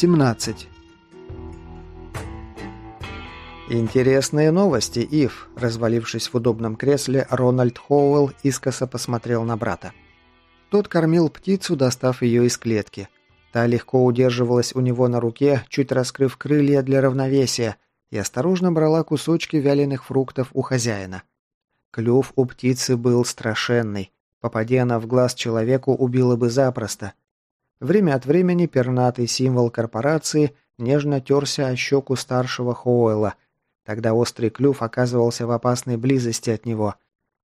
17. «Интересные новости, Ив», – развалившись в удобном кресле, Рональд Хоуэлл искоса посмотрел на брата. Тот кормил птицу, достав ее из клетки. Та легко удерживалась у него на руке, чуть раскрыв крылья для равновесия, и осторожно брала кусочки вяленых фруктов у хозяина. Клюв у птицы был страшенный. Попади она в глаз человеку, убила бы запросто. Время от времени пернатый символ корпорации нежно терся о щеку старшего Хоуэлла. Тогда острый клюв оказывался в опасной близости от него.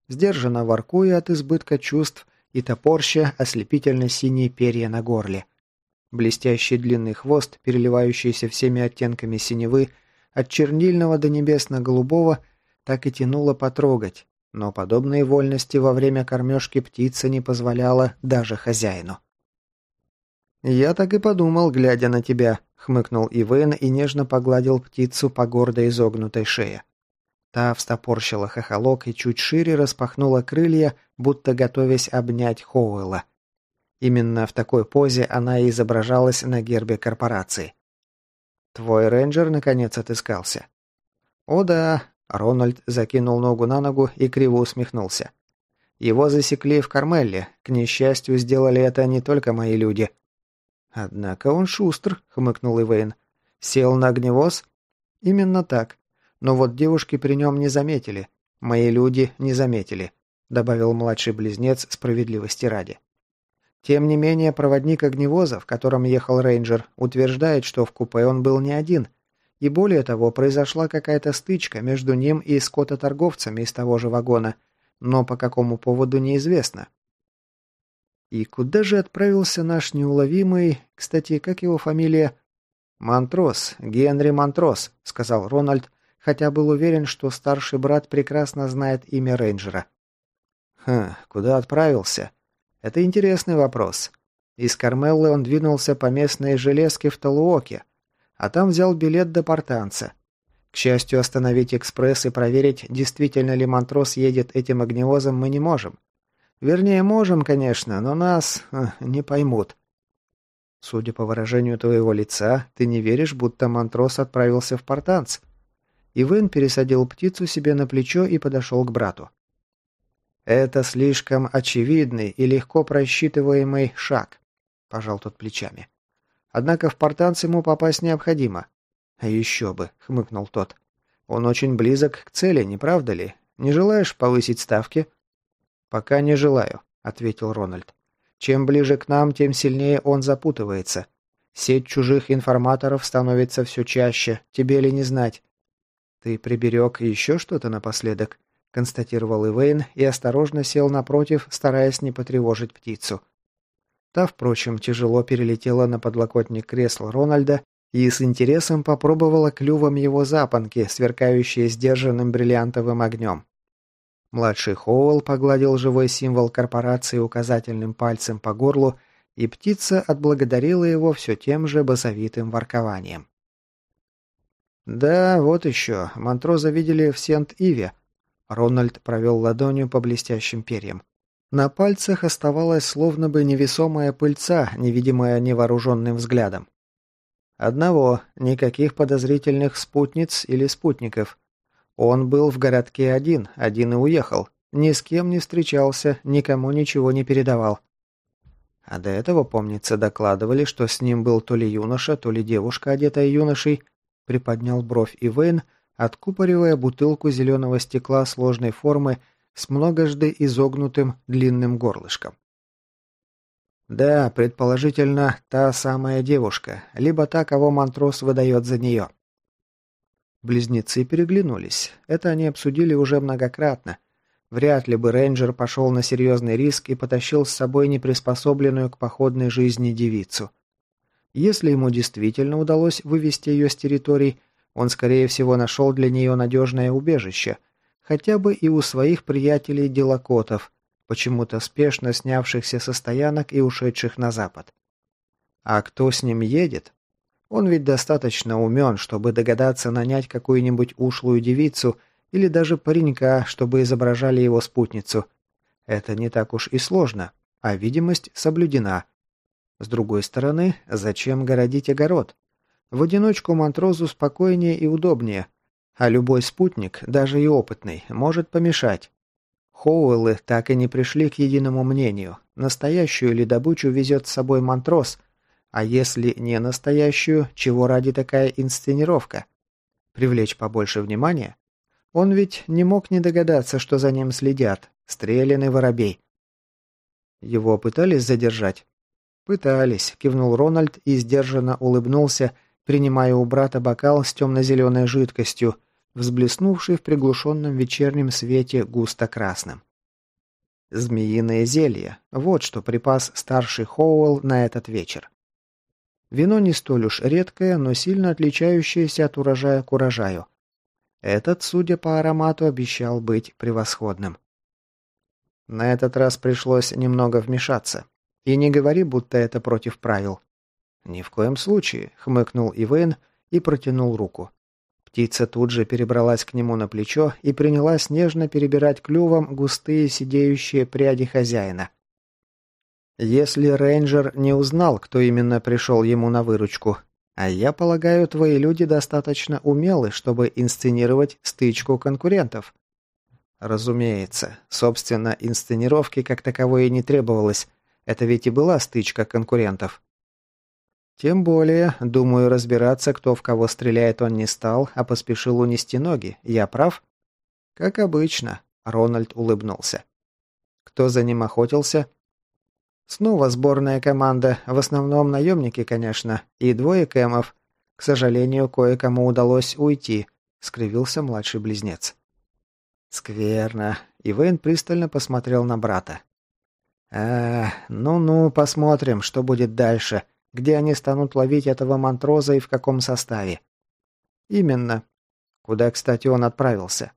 Сдержанно воркуя от избытка чувств и топорща ослепительно синие перья на горле. Блестящий длинный хвост, переливающийся всеми оттенками синевы, от чернильного до небесно-голубого, так и тянуло потрогать, но подобной вольности во время кормежки птицы не позволяла даже хозяину. «Я так и подумал, глядя на тебя», — хмыкнул Ивен и нежно погладил птицу по гордо изогнутой шее. Та встопорщила хохолок и чуть шире распахнула крылья, будто готовясь обнять Хоуэлла. Именно в такой позе она и изображалась на гербе корпорации. «Твой рейнджер наконец отыскался». «О да», — Рональд закинул ногу на ногу и криво усмехнулся. «Его засекли в Кармелле. К несчастью, сделали это не только мои люди». «Однако он шустр», — хмыкнул Ивейн. «Сел на огневоз?» «Именно так. Но вот девушки при нем не заметили. Мои люди не заметили», — добавил младший близнец справедливости ради. Тем не менее, проводник огневоза, в котором ехал рейнджер, утверждает, что в купе он был не один. И более того, произошла какая-то стычка между ним и скототорговцами из того же вагона, но по какому поводу неизвестно. И куда же отправился наш неуловимый... Кстати, как его фамилия? «Монтрос, Генри Монтрос», — сказал Рональд, хотя был уверен, что старший брат прекрасно знает имя рейнджера. «Хм, куда отправился?» «Это интересный вопрос. Из Кармеллы он двинулся по местной железке в Талуоке, а там взял билет до Портанца. К счастью, остановить экспресс и проверить, действительно ли Монтрос едет этим огневозом, мы не можем. Вернее, можем, конечно, но нас э, не поймут. Судя по выражению твоего лица, ты не веришь, будто Монтрос отправился в Портанц. Ивен пересадил птицу себе на плечо и подошел к брату. Это слишком очевидный и легко просчитываемый шаг, пожал тот плечами. Однако в Портанц ему попасть необходимо. А еще бы, хмыкнул тот. Он очень близок к цели, не правда ли? Не желаешь повысить ставки? «Пока не желаю», — ответил Рональд. «Чем ближе к нам, тем сильнее он запутывается. Сеть чужих информаторов становится все чаще, тебе ли не знать». «Ты приберег еще что-то напоследок?» — констатировал Ивейн и осторожно сел напротив, стараясь не потревожить птицу. Та, впрочем, тяжело перелетела на подлокотник кресла Рональда и с интересом попробовала клювом его запонки, сверкающие сдержанным бриллиантовым огнем. Младший Хоуэлл погладил живой символ корпорации указательным пальцем по горлу, и птица отблагодарила его все тем же базовитым воркованием. «Да, вот еще. Монтроза видели в Сент-Иве». Рональд провел ладонью по блестящим перьям. На пальцах оставалась словно бы невесомая пыльца, невидимая невооруженным взглядом. Одного, никаких подозрительных спутниц или спутников. Он был в городке один, один и уехал. Ни с кем не встречался, никому ничего не передавал. А до этого, помнится, докладывали, что с ним был то ли юноша, то ли девушка, одетая юношей, приподнял бровь Ивейн, откупоривая бутылку зеленого стекла сложной формы с многожды изогнутым длинным горлышком. Да, предположительно, та самая девушка, либо та, кого Монтрос выдает за нее. Близнецы переглянулись. Это они обсудили уже многократно. Вряд ли бы рейнджер пошел на серьезный риск и потащил с собой неприспособленную к походной жизни девицу. Если ему действительно удалось вывести ее с территорий, он, скорее всего, нашел для нее надежное убежище, хотя бы и у своих приятелей-делокотов, почему-то спешно снявшихся со стоянок и ушедших на запад. А кто с ним едет, он ведь достаточно умен, чтобы догадаться нанять какую-нибудь ушлую девицу или даже паренька, чтобы изображали его спутницу. Это не так уж и сложно, а видимость соблюдена. С другой стороны, зачем городить огород? В одиночку Монтрозу спокойнее и удобнее, а любой спутник, даже и опытный, может помешать. Хоуэллы так и не пришли к единому мнению, настоящую ли добычу везет с собой Монтроз, а если не настоящую, чего ради такая инсценировка? Привлечь побольше внимания? Он ведь не мог не догадаться, что за ним следят. Стреляный воробей. Его пытались задержать? Пытались, кивнул Рональд и сдержанно улыбнулся, принимая у брата бокал с темно-зеленой жидкостью, взблеснувший в приглушенном вечернем свете густо-красным. Змеиное зелье – вот что припас старший Хоуэлл на этот вечер. Вино не столь уж редкое, но сильно отличающееся от урожая к урожаю. Этот, судя по аромату, обещал быть превосходным. На этот раз пришлось немного вмешаться. И не говори, будто это против правил. «Ни в коем случае», — хмыкнул Ивейн и протянул руку. Птица тут же перебралась к нему на плечо и принялась нежно перебирать клювом густые сидеющие пряди хозяина. Если рейнджер не узнал, кто именно пришел ему на выручку, а я полагаю, твои люди достаточно умелы, чтобы инсценировать стычку конкурентов. Разумеется. Собственно, инсценировки как таковой и не требовалось. Это ведь и была стычка конкурентов. Тем более, думаю, разбираться, кто в кого стреляет, он не стал, а поспешил унести ноги. Я прав? Как обычно, Рональд улыбнулся. Кто за ним охотился? Снова сборная команда, в основном наемники, конечно, и двое кэмов. К сожалению, кое-кому удалось уйти, скривился младший близнец. Скверно. Ивейн пристально посмотрел на брата. А, ну-ну, посмотрим, что будет дальше, где они станут ловить этого мантроза и в каком составе. Именно. Куда, кстати, он отправился?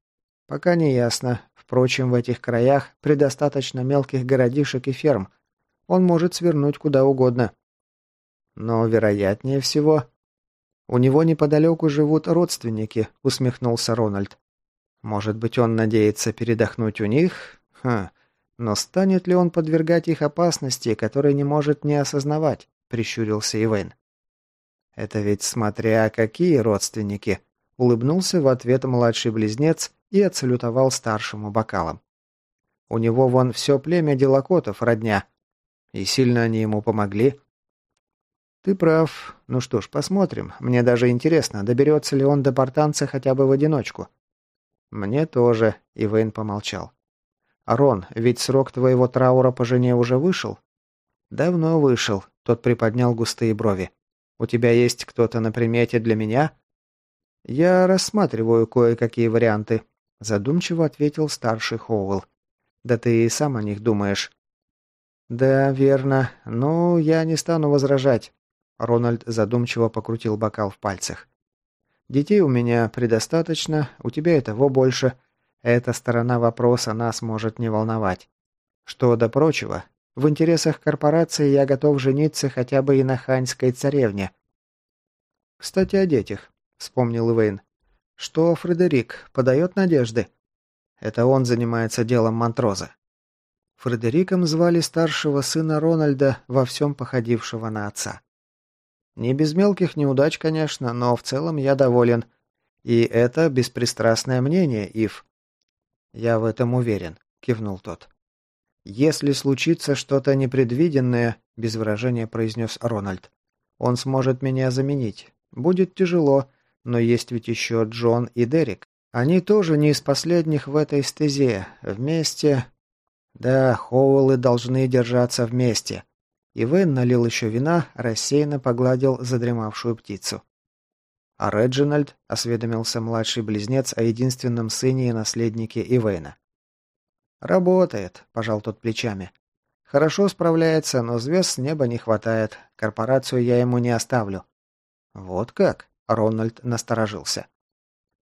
Пока не ясно. Впрочем, в этих краях предостаточно мелких городишек и ферм, он может свернуть куда угодно. Но, вероятнее всего... «У него неподалеку живут родственники», — усмехнулся Рональд. «Может быть, он надеется передохнуть у них? Хм. Но станет ли он подвергать их опасности, которой не может не осознавать?» — прищурился Ивейн. «Это ведь смотря какие родственники», — улыбнулся в ответ младший близнец и отсалютовал старшему бокалом. «У него вон все племя делокотов, родня, и сильно они ему помогли? Ты прав. Ну что ж, посмотрим. Мне даже интересно, доберется ли он до портанца хотя бы в одиночку. Мне тоже, Ивейн помолчал. Арон, ведь срок твоего траура по жене уже вышел? Давно вышел, тот приподнял густые брови. У тебя есть кто-то на примете для меня? Я рассматриваю кое-какие варианты, задумчиво ответил старший Хоуэлл. Да ты и сам о них думаешь. «Да, верно. Ну, я не стану возражать». Рональд задумчиво покрутил бокал в пальцах. «Детей у меня предостаточно, у тебя этого больше. Эта сторона вопроса нас может не волновать. Что до прочего, в интересах корпорации я готов жениться хотя бы и на ханьской царевне». «Кстати, о детях», — вспомнил Ивейн. «Что Фредерик подает надежды?» «Это он занимается делом Монтроза. Фредериком звали старшего сына Рональда, во всем походившего на отца. Не без мелких неудач, конечно, но в целом я доволен. И это беспристрастное мнение, Ив. Я в этом уверен, кивнул тот. Если случится что-то непредвиденное, без выражения произнес Рональд, он сможет меня заменить. Будет тяжело, но есть ведь еще Джон и Дерек. Они тоже не из последних в этой стезе. Вместе да, Хоуэллы должны держаться вместе. И Вен налил еще вина, рассеянно погладил задремавшую птицу. А Реджинальд осведомился младший близнец о единственном сыне и наследнике Ивейна. «Работает», – пожал тот плечами. «Хорошо справляется, но звезд с неба не хватает. Корпорацию я ему не оставлю». «Вот как?» – Рональд насторожился.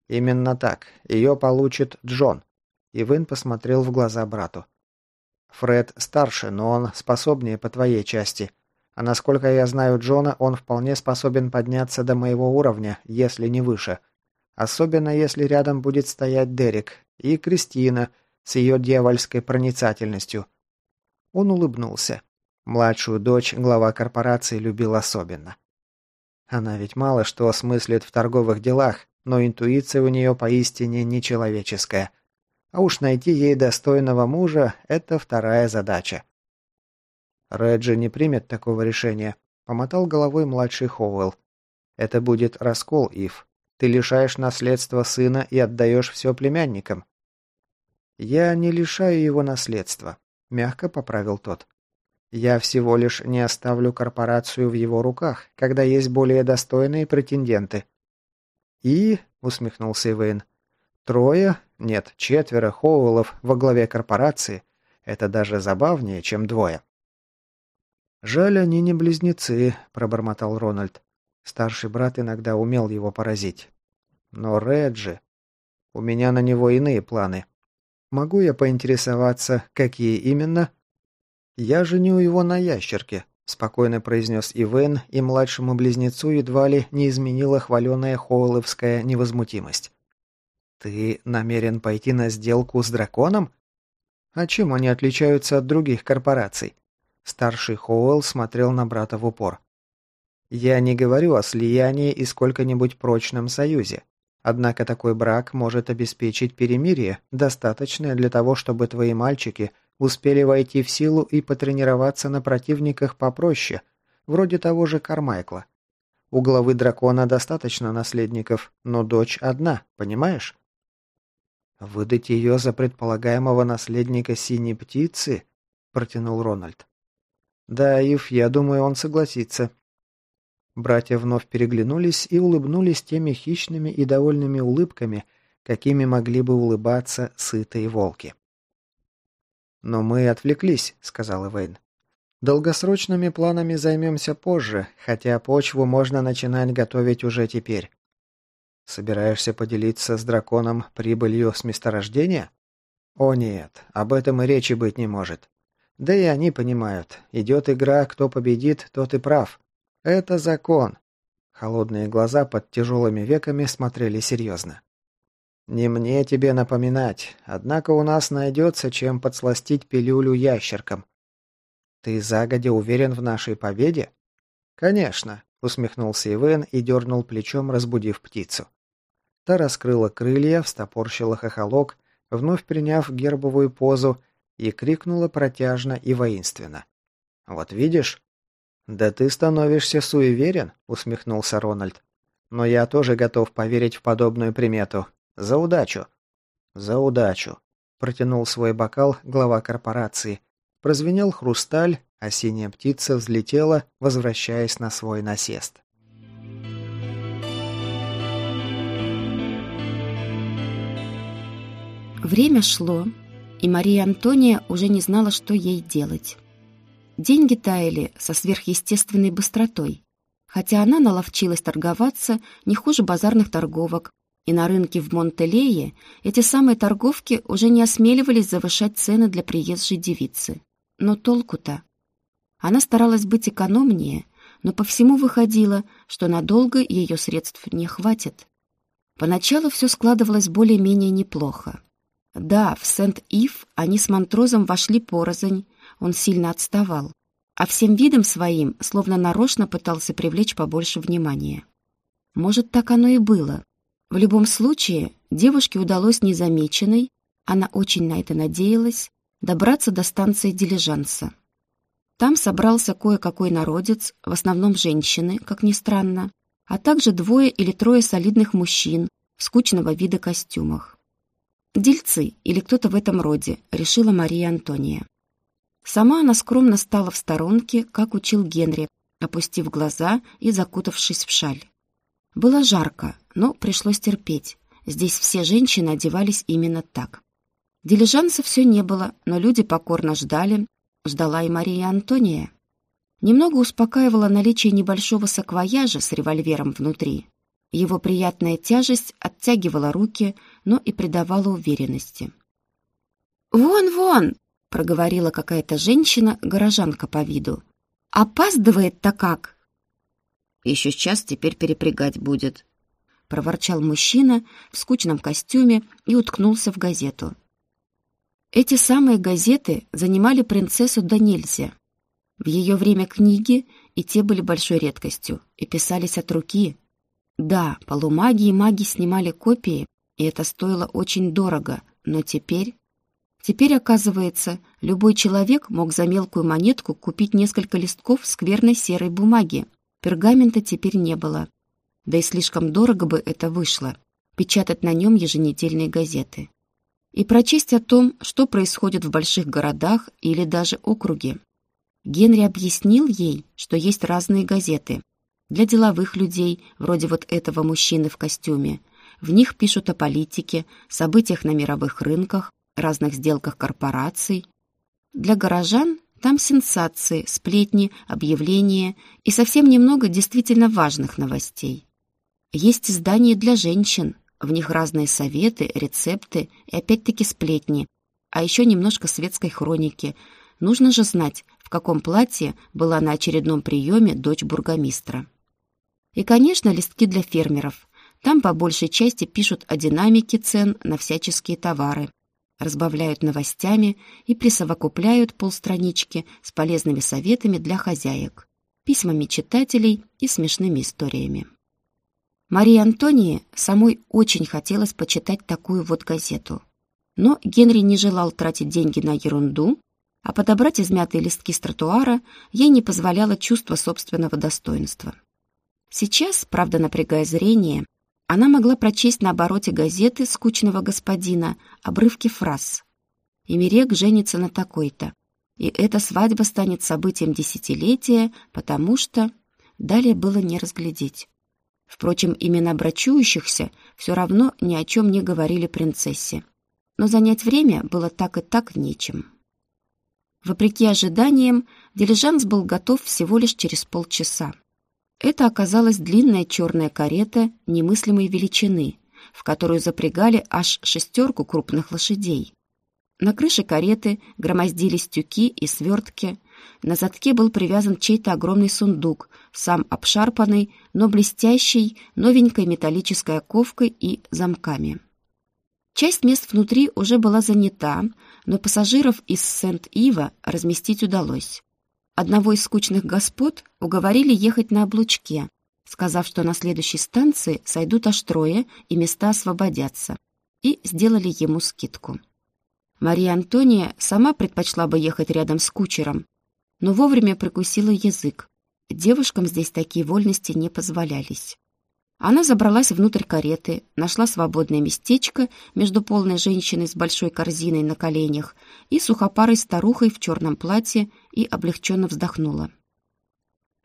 «Именно так. Ее получит Джон». Ивен посмотрел в глаза брату. Фред старше, но он способнее по твоей части. А насколько я знаю Джона, он вполне способен подняться до моего уровня, если не выше. Особенно если рядом будет стоять Дерек и Кристина с ее дьявольской проницательностью. Он улыбнулся. Младшую дочь глава корпорации любил особенно. Она ведь мало что осмыслит в торговых делах, но интуиция у нее поистине нечеловеческая. А уж найти ей достойного мужа – это вторая задача. Реджи не примет такого решения, помотал головой младший Хоуэлл. Это будет раскол, Ив. Ты лишаешь наследства сына и отдаешь все племянникам. Я не лишаю его наследства, мягко поправил тот. Я всего лишь не оставлю корпорацию в его руках, когда есть более достойные претенденты. И, усмехнулся Ивейн, трое, нет, четверо Хоуэллов во главе корпорации – это даже забавнее, чем двое. «Жаль, они не близнецы», – пробормотал Рональд. Старший брат иногда умел его поразить. Но Реджи... У меня на него иные планы. Могу я поинтересоваться, какие именно? Я женю его на ящерке, спокойно произнес Ивен, и младшему близнецу едва ли не изменила хваленая хоуловская невозмутимость. Ты намерен пойти на сделку с драконом? А чем они отличаются от других корпораций? Старший Хоуэлл смотрел на брата в упор. «Я не говорю о слиянии и сколько-нибудь прочном союзе. Однако такой брак может обеспечить перемирие, достаточное для того, чтобы твои мальчики успели войти в силу и потренироваться на противниках попроще, вроде того же Кармайкла. У главы дракона достаточно наследников, но дочь одна, понимаешь? «Выдать ее за предполагаемого наследника синей птицы?» – протянул Рональд. «Да, Ив, я думаю, он согласится». Братья вновь переглянулись и улыбнулись теми хищными и довольными улыбками, какими могли бы улыбаться сытые волки. «Но мы отвлеклись», — сказал Эвейн. «Долгосрочными планами займемся позже, хотя почву можно начинать готовить уже теперь». «Собираешься поделиться с драконом прибылью с месторождения?» «О нет, об этом и речи быть не может. Да и они понимают. Идет игра, кто победит, тот и прав. Это закон. Холодные глаза под тяжелыми веками смотрели серьезно. «Не мне тебе напоминать, однако у нас найдется, чем подсластить пилюлю ящеркам. Ты загодя уверен в нашей победе?» «Конечно», — усмехнулся Ивен и дернул плечом, разбудив птицу. Та раскрыла крылья, встопорщила хохолок, вновь приняв гербовую позу и крикнула протяжно и воинственно. «Вот видишь?» «Да ты становишься суеверен», — усмехнулся Рональд. «Но я тоже готов поверить в подобную примету. За удачу!» «За удачу!» — протянул свой бокал глава корпорации. Прозвенел хрусталь, синяя птица взлетела, возвращаясь на свой насест. Время шло, и Мария Антония уже не знала, что ей делать. Деньги таяли со сверхъестественной быстротой, хотя она наловчилась торговаться не хуже базарных торговок, и на рынке в Монтелее эти самые торговки уже не осмеливались завышать цены для приезжей девицы. Но толку-то? Она старалась быть экономнее, но по всему выходило, что надолго ее средств не хватит. Поначалу все складывалось более-менее неплохо. Да, в Сент-Ив они с Монтрозом вошли порознь, он сильно отставал, а всем видом своим словно нарочно пытался привлечь побольше внимания. Может, так оно и было. В любом случае, девушке удалось незамеченной, она очень на это надеялась, добраться до станции дилижанса. Там собрался кое-какой народец, в основном женщины, как ни странно, а также двое или трое солидных мужчин в скучного вида костюмах. «Дельцы» или кто-то в этом роде, решила Мария Антония. Сама она скромно стала в сторонке, как учил Генри, опустив глаза и закутавшись в шаль. Было жарко, но пришлось терпеть. Здесь все женщины одевались именно так. Дилижанса все не было, но люди покорно ждали. Ждала и Мария Антония. Немного успокаивало наличие небольшого саквояжа с револьвером внутри. Его приятная тяжесть оттягивала руки, но и придавала уверенности. «Вон, вон!» проговорила какая-то женщина, горожанка по виду. «Опаздывает-то как!» «Еще час теперь перепрягать будет», — проворчал мужчина в скучном костюме и уткнулся в газету. Эти самые газеты занимали принцессу до В ее время книги и те были большой редкостью, и писались от руки. Да, полумаги и маги снимали копии, и это стоило очень дорого, но теперь... Теперь, оказывается, любой человек мог за мелкую монетку купить несколько листков скверной серой бумаги. Пергамента теперь не было. Да и слишком дорого бы это вышло — печатать на нем еженедельные газеты. И прочесть о том, что происходит в больших городах или даже округе. Генри объяснил ей, что есть разные газеты. Для деловых людей, вроде вот этого мужчины в костюме. В них пишут о политике, событиях на мировых рынках, разных сделках корпораций. Для горожан там сенсации, сплетни, объявления и совсем немного действительно важных новостей. Есть издания для женщин, в них разные советы, рецепты и опять-таки сплетни, а еще немножко светской хроники. Нужно же знать, в каком платье была на очередном приеме дочь бургомистра. И, конечно, листки для фермеров. Там по большей части пишут о динамике цен на всяческие товары, разбавляют новостями и присовокупляют полстранички с полезными советами для хозяек, письмами читателей и смешными историями. Марии Антонии самой очень хотелось почитать такую вот газету. Но Генри не желал тратить деньги на ерунду, а подобрать измятые листки с тротуара ей не позволяло чувство собственного достоинства. Сейчас, правда напрягая зрение, она могла прочесть на обороте газеты скучного господина обрывки фраз. «Имерек женится на такой-то», и эта свадьба станет событием десятилетия, потому что... Далее было не разглядеть. Впрочем, имена брачующихся все равно ни о чем не говорили принцессе. Но занять время было так и так нечем. Вопреки ожиданиям, дилижанс был готов всего лишь через полчаса. Это оказалась длинная черная карета немыслимой величины, в которую запрягали аж шестерку крупных лошадей. На крыше кареты громоздились тюки и свертки. На задке был привязан чей-то огромный сундук, сам обшарпанный, но блестящий, новенькой металлической оковкой и замками. Часть мест внутри уже была занята, но пассажиров из Сент-Ива разместить удалось. Одного из скучных господ уговорили ехать на облучке, сказав, что на следующей станции сойдут аж трое и места освободятся, и сделали ему скидку. Мария Антония сама предпочла бы ехать рядом с кучером, но вовремя прикусила язык. Девушкам здесь такие вольности не позволялись. Она забралась внутрь кареты, нашла свободное местечко между полной женщиной с большой корзиной на коленях и сухопарой старухой в черном платье и облегченно вздохнула.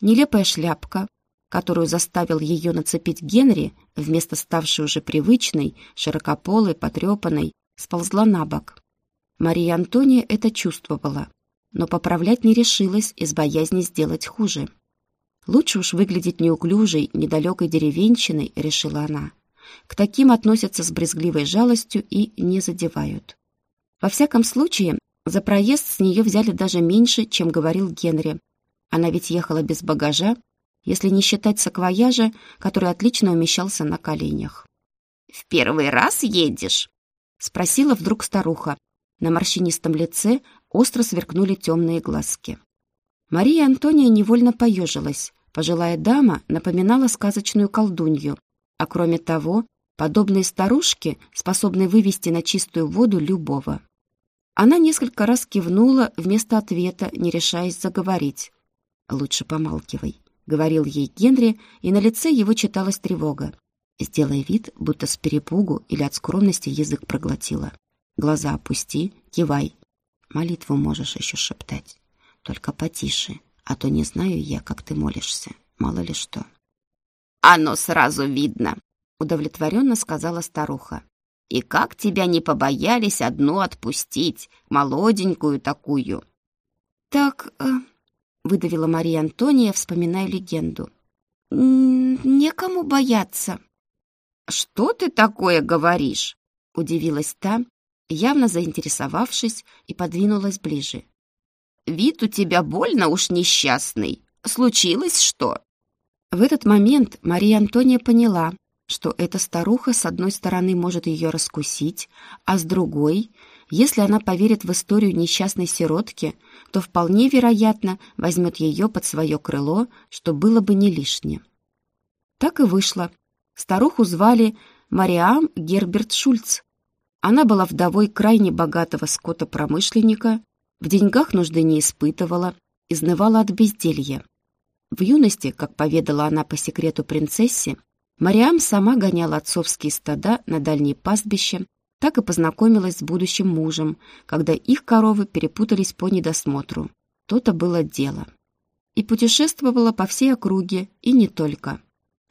Нелепая шляпка, которую заставил ее нацепить Генри, вместо ставшей уже привычной, широкополой, потрепанной, сползла на бок. Мария Антония это чувствовала, но поправлять не решилась из боязни сделать хуже. Лучше уж выглядеть неуклюжей, недалекой деревенщиной, решила она. К таким относятся с брезгливой жалостью и не задевают. Во всяком случае, за проезд с нее взяли даже меньше, чем говорил Генри. Она ведь ехала без багажа, если не считать саквояжа, который отлично умещался на коленях. «В первый раз едешь?» — спросила вдруг старуха. На морщинистом лице остро сверкнули темные глазки. Мария Антония невольно поежилась. Пожилая дама напоминала сказочную колдунью, а кроме того, подобные старушки способны вывести на чистую воду любого. Она несколько раз кивнула вместо ответа, не решаясь заговорить. «Лучше помалкивай», — говорил ей Генри, и на лице его читалась тревога. «Сделай вид, будто с перепугу или от скромности язык проглотила. Глаза опусти, кивай. Молитву можешь еще шептать. Только потише, а то не знаю я, как ты молишься. Мало ли что. Оно сразу видно, удовлетворенно сказала старуха. И как тебя не побоялись одну отпустить, молоденькую такую. Так, э, выдавила Мария Антония, вспоминая легенду. Некому бояться. Что ты такое говоришь? удивилась та, явно заинтересовавшись, и подвинулась ближе. Вид у тебя больно уж несчастный. Случилось что?» В этот момент Мария Антония поняла, что эта старуха с одной стороны может ее раскусить, а с другой Если она поверит в историю несчастной сиротки, то вполне вероятно возьмет ее под свое крыло, что было бы не лишнее. Так и вышло. Старуху звали Мариам Герберт Шульц. Она была вдовой крайне богатого скотопромышленника, в деньгах нужды не испытывала, изнывала от безделья. В юности, как поведала она по секрету принцессе, Мариам сама гоняла отцовские стада на дальние пастбища, так и познакомилась с будущим мужем, когда их коровы перепутались по недосмотру. То-то было дело. И путешествовала по всей округе, и не только.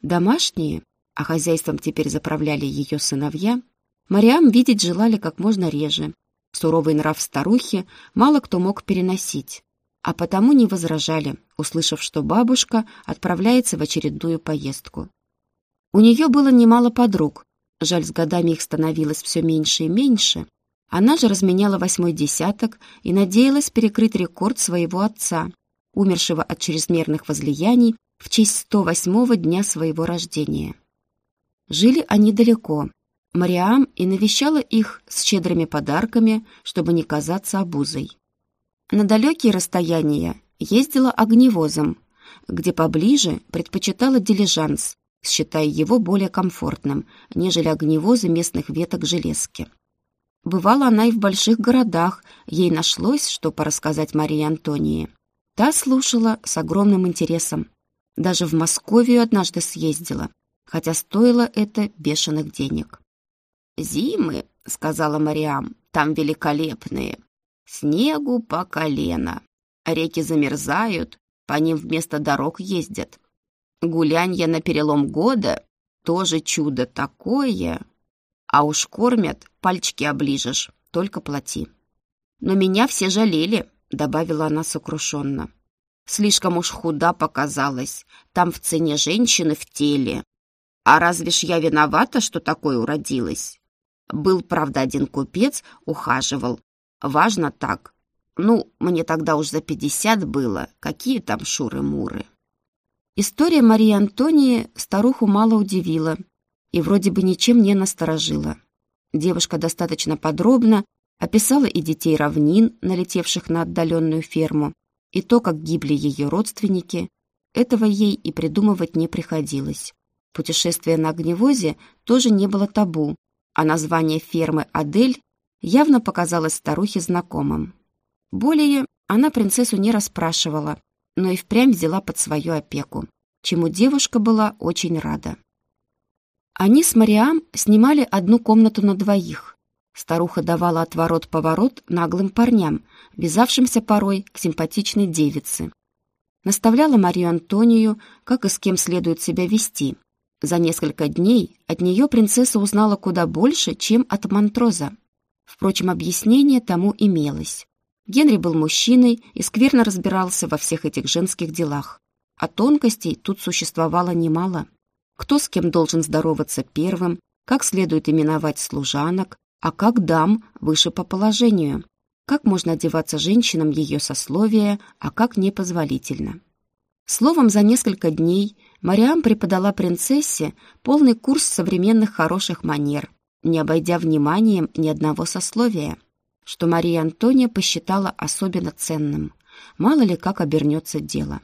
Домашние, а хозяйством теперь заправляли ее сыновья, Мариам видеть желали как можно реже. Суровый нрав старухи мало кто мог переносить, а потому не возражали, услышав, что бабушка отправляется в очередную поездку. У нее было немало подруг, жаль, с годами их становилось все меньше и меньше. Она же разменяла восьмой десяток и надеялась перекрыть рекорд своего отца, умершего от чрезмерных возлияний в честь 108-го дня своего рождения. Жили они далеко. Мариам и навещала их с щедрыми подарками, чтобы не казаться обузой. На далекие расстояния ездила огневозом, где поближе предпочитала дилижанс, считая его более комфортным, нежели огневозы местных веток железки. Бывала она и в больших городах, ей нашлось, что порассказать Марии Антонии. Та слушала с огромным интересом. Даже в Московию однажды съездила, хотя стоило это бешеных денег. «Зимы, — сказала Мариам, — там великолепные. Снегу по колено. Реки замерзают, по ним вместо дорог ездят. Гулянье на перелом года — тоже чудо такое. А уж кормят, пальчики оближешь, только плати. Но меня все жалели, — добавила она сокрушенно. Слишком уж худа показалась, там в цене женщины в теле. А разве ж я виновата, что такое уродилась? Был, правда, один купец, ухаживал, Важно так. Ну, мне тогда уж за пятьдесят было. Какие там шуры-муры? История Марии Антонии старуху мало удивила и вроде бы ничем не насторожила. Девушка достаточно подробно описала и детей равнин, налетевших на отдаленную ферму, и то, как гибли ее родственники. Этого ей и придумывать не приходилось. Путешествие на огневозе тоже не было табу, а название фермы «Адель» явно показалось старухе знакомым. Более она принцессу не расспрашивала, но и впрямь взяла под свою опеку, чему девушка была очень рада. Они с Мариам снимали одну комнату на двоих. Старуха давала отворот-поворот наглым парням, вязавшимся порой к симпатичной девице. Наставляла Марию Антонию, как и с кем следует себя вести. За несколько дней от нее принцесса узнала куда больше, чем от Монтроза. Впрочем, объяснение тому имелось. Генри был мужчиной и скверно разбирался во всех этих женских делах. А тонкостей тут существовало немало. Кто с кем должен здороваться первым, как следует именовать служанок, а как дам выше по положению, как можно одеваться женщинам ее сословия, а как непозволительно. Словом, за несколько дней Мариам преподала принцессе полный курс современных хороших манер, не обойдя вниманием ни одного сословия, что Мария Антония посчитала особенно ценным. Мало ли как обернется дело.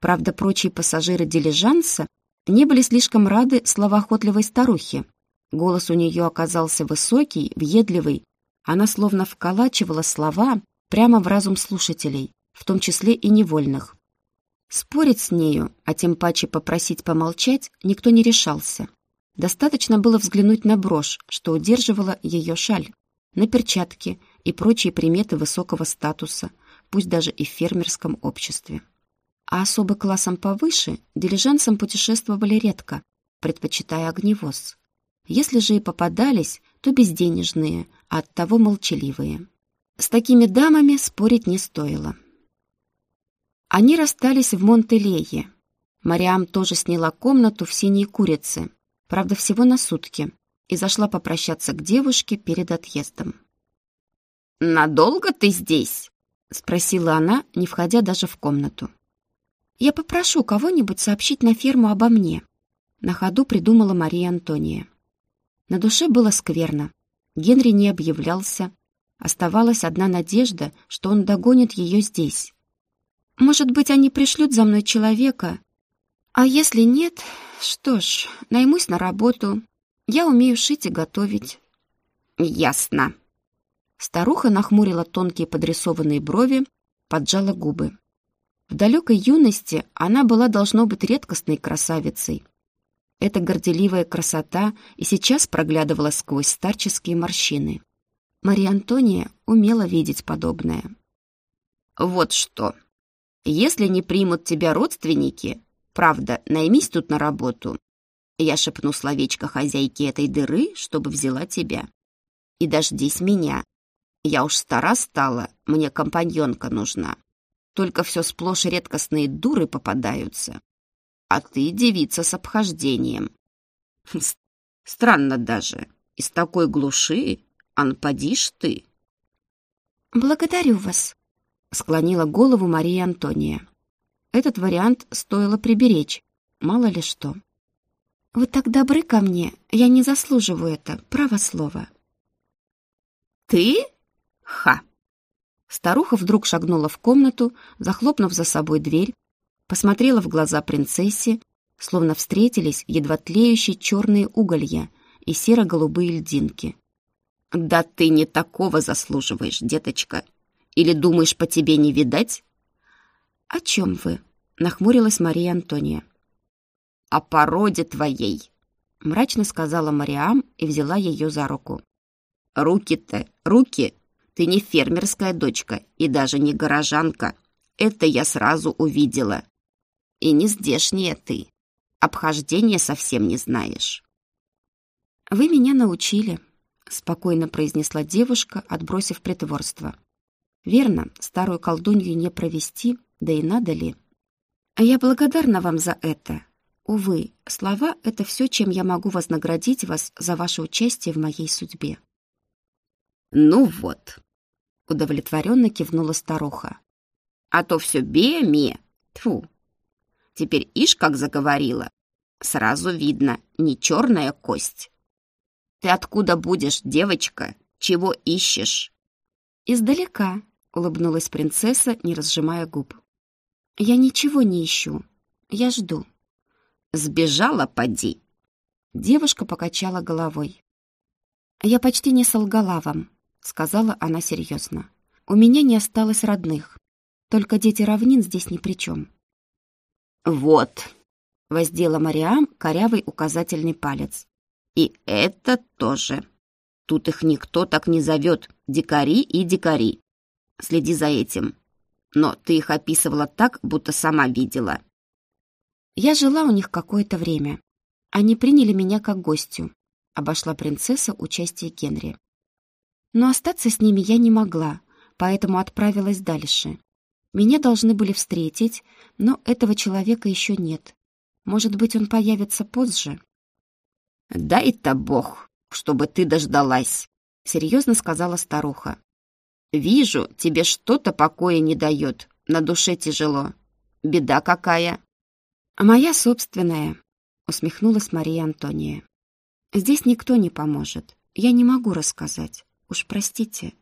Правда, прочие пассажиры дилижанса не были слишком рады словоохотливой старухе. Голос у нее оказался высокий, въедливый. Она словно вколачивала слова прямо в разум слушателей, в том числе и невольных. Спорить с нею, а тем паче попросить помолчать, никто не решался. Достаточно было взглянуть на брошь, что удерживала ее шаль, на перчатки и прочие приметы высокого статуса, пусть даже и в фермерском обществе. А особо классом повыше дилижансом путешествовали редко, предпочитая огневоз. Если же и попадались, то безденежные, а оттого молчаливые. С такими дамами спорить не стоило. Они расстались в Монтелее. Мариам тоже сняла комнату в «Синей курице», правда, всего на сутки, и зашла попрощаться к девушке перед отъездом. «Надолго ты здесь?» — спросила она, не входя даже в комнату. «Я попрошу кого-нибудь сообщить на ферму обо мне», — на ходу придумала Мария Антония. На душе было скверно. Генри не объявлялся. Оставалась одна надежда, что он догонит ее здесь. Может быть, они пришлют за мной человека. А если нет, что ж, наймусь на работу. Я умею шить и готовить. Ясно. Старуха нахмурила тонкие подрисованные брови, поджала губы. В далекой юности она была, должно быть, редкостной красавицей. Эта горделивая красота и сейчас проглядывала сквозь старческие морщины. Мария Антония умела видеть подобное. «Вот что. Если не примут тебя родственники, правда, наймись тут на работу. Я шепну словечко хозяйке этой дыры, чтобы взяла тебя. И дождись меня. Я уж стара стала, мне компаньонка нужна. Только все сплошь редкостные дуры попадаются. А ты девица с обхождением. Странно даже. Из такой глуши анпадишь ты. «Благодарю вас», — склонила голову Мария Антония. Этот вариант стоило приберечь, мало ли что. «Вы так добры ко мне, я не заслуживаю это, право слово». «Ты? Ха!» Старуха вдруг шагнула в комнату, захлопнув за собой дверь, посмотрела в глаза принцессе, словно встретились едва тлеющие черные уголья и серо-голубые льдинки. «Да ты не такого заслуживаешь, деточка. Или думаешь, по тебе не видать?» «О чем вы?» — нахмурилась Мария Антония. «О породе твоей», — мрачно сказала Мариам и взяла ее за руку. «Руки-то, руки! Ты не фермерская дочка и даже не горожанка. Это я сразу увидела. И не здешняя ты. Обхождения совсем не знаешь». «Вы меня научили», — спокойно произнесла девушка, отбросив притворство. «Верно, старую колдунью не провести, да и надо ли? А я благодарна вам за это. Увы, слова — это все, чем я могу вознаградить вас за ваше участие в моей судьбе». «Ну вот», — удовлетворенно кивнула старуха. «А то все бе-ме. Теперь ишь как заговорила. Сразу видно, не черная кость». Ты откуда будешь, девочка? Чего ищешь?» «Издалека», — улыбнулась принцесса, не разжимая губ. «Я ничего не ищу. Я жду». «Сбежала, поди!» Девушка покачала головой. «Я почти не солгала вам», — сказала она серьезно. «У меня не осталось родных. Только дети равнин здесь ни при чем». «Вот», — воздела Мариам корявый указательный палец. И это тоже. Тут их никто так не зовет. Дикари и дикари. Следи за этим. Но ты их описывала так, будто сама видела. Я жила у них какое-то время. Они приняли меня как гостью. Обошла принцесса участие Генри. Но остаться с ними я не могла, поэтому отправилась дальше. Меня должны были встретить, но этого человека еще нет. Может быть, он появится позже. «Дай-то Бог, чтобы ты дождалась», — серьезно сказала старуха. «Вижу, тебе что-то покоя не дает, на душе тяжело. Беда какая?» «А моя собственная», — усмехнулась Мария Антония. «Здесь никто не поможет. Я не могу рассказать. Уж простите».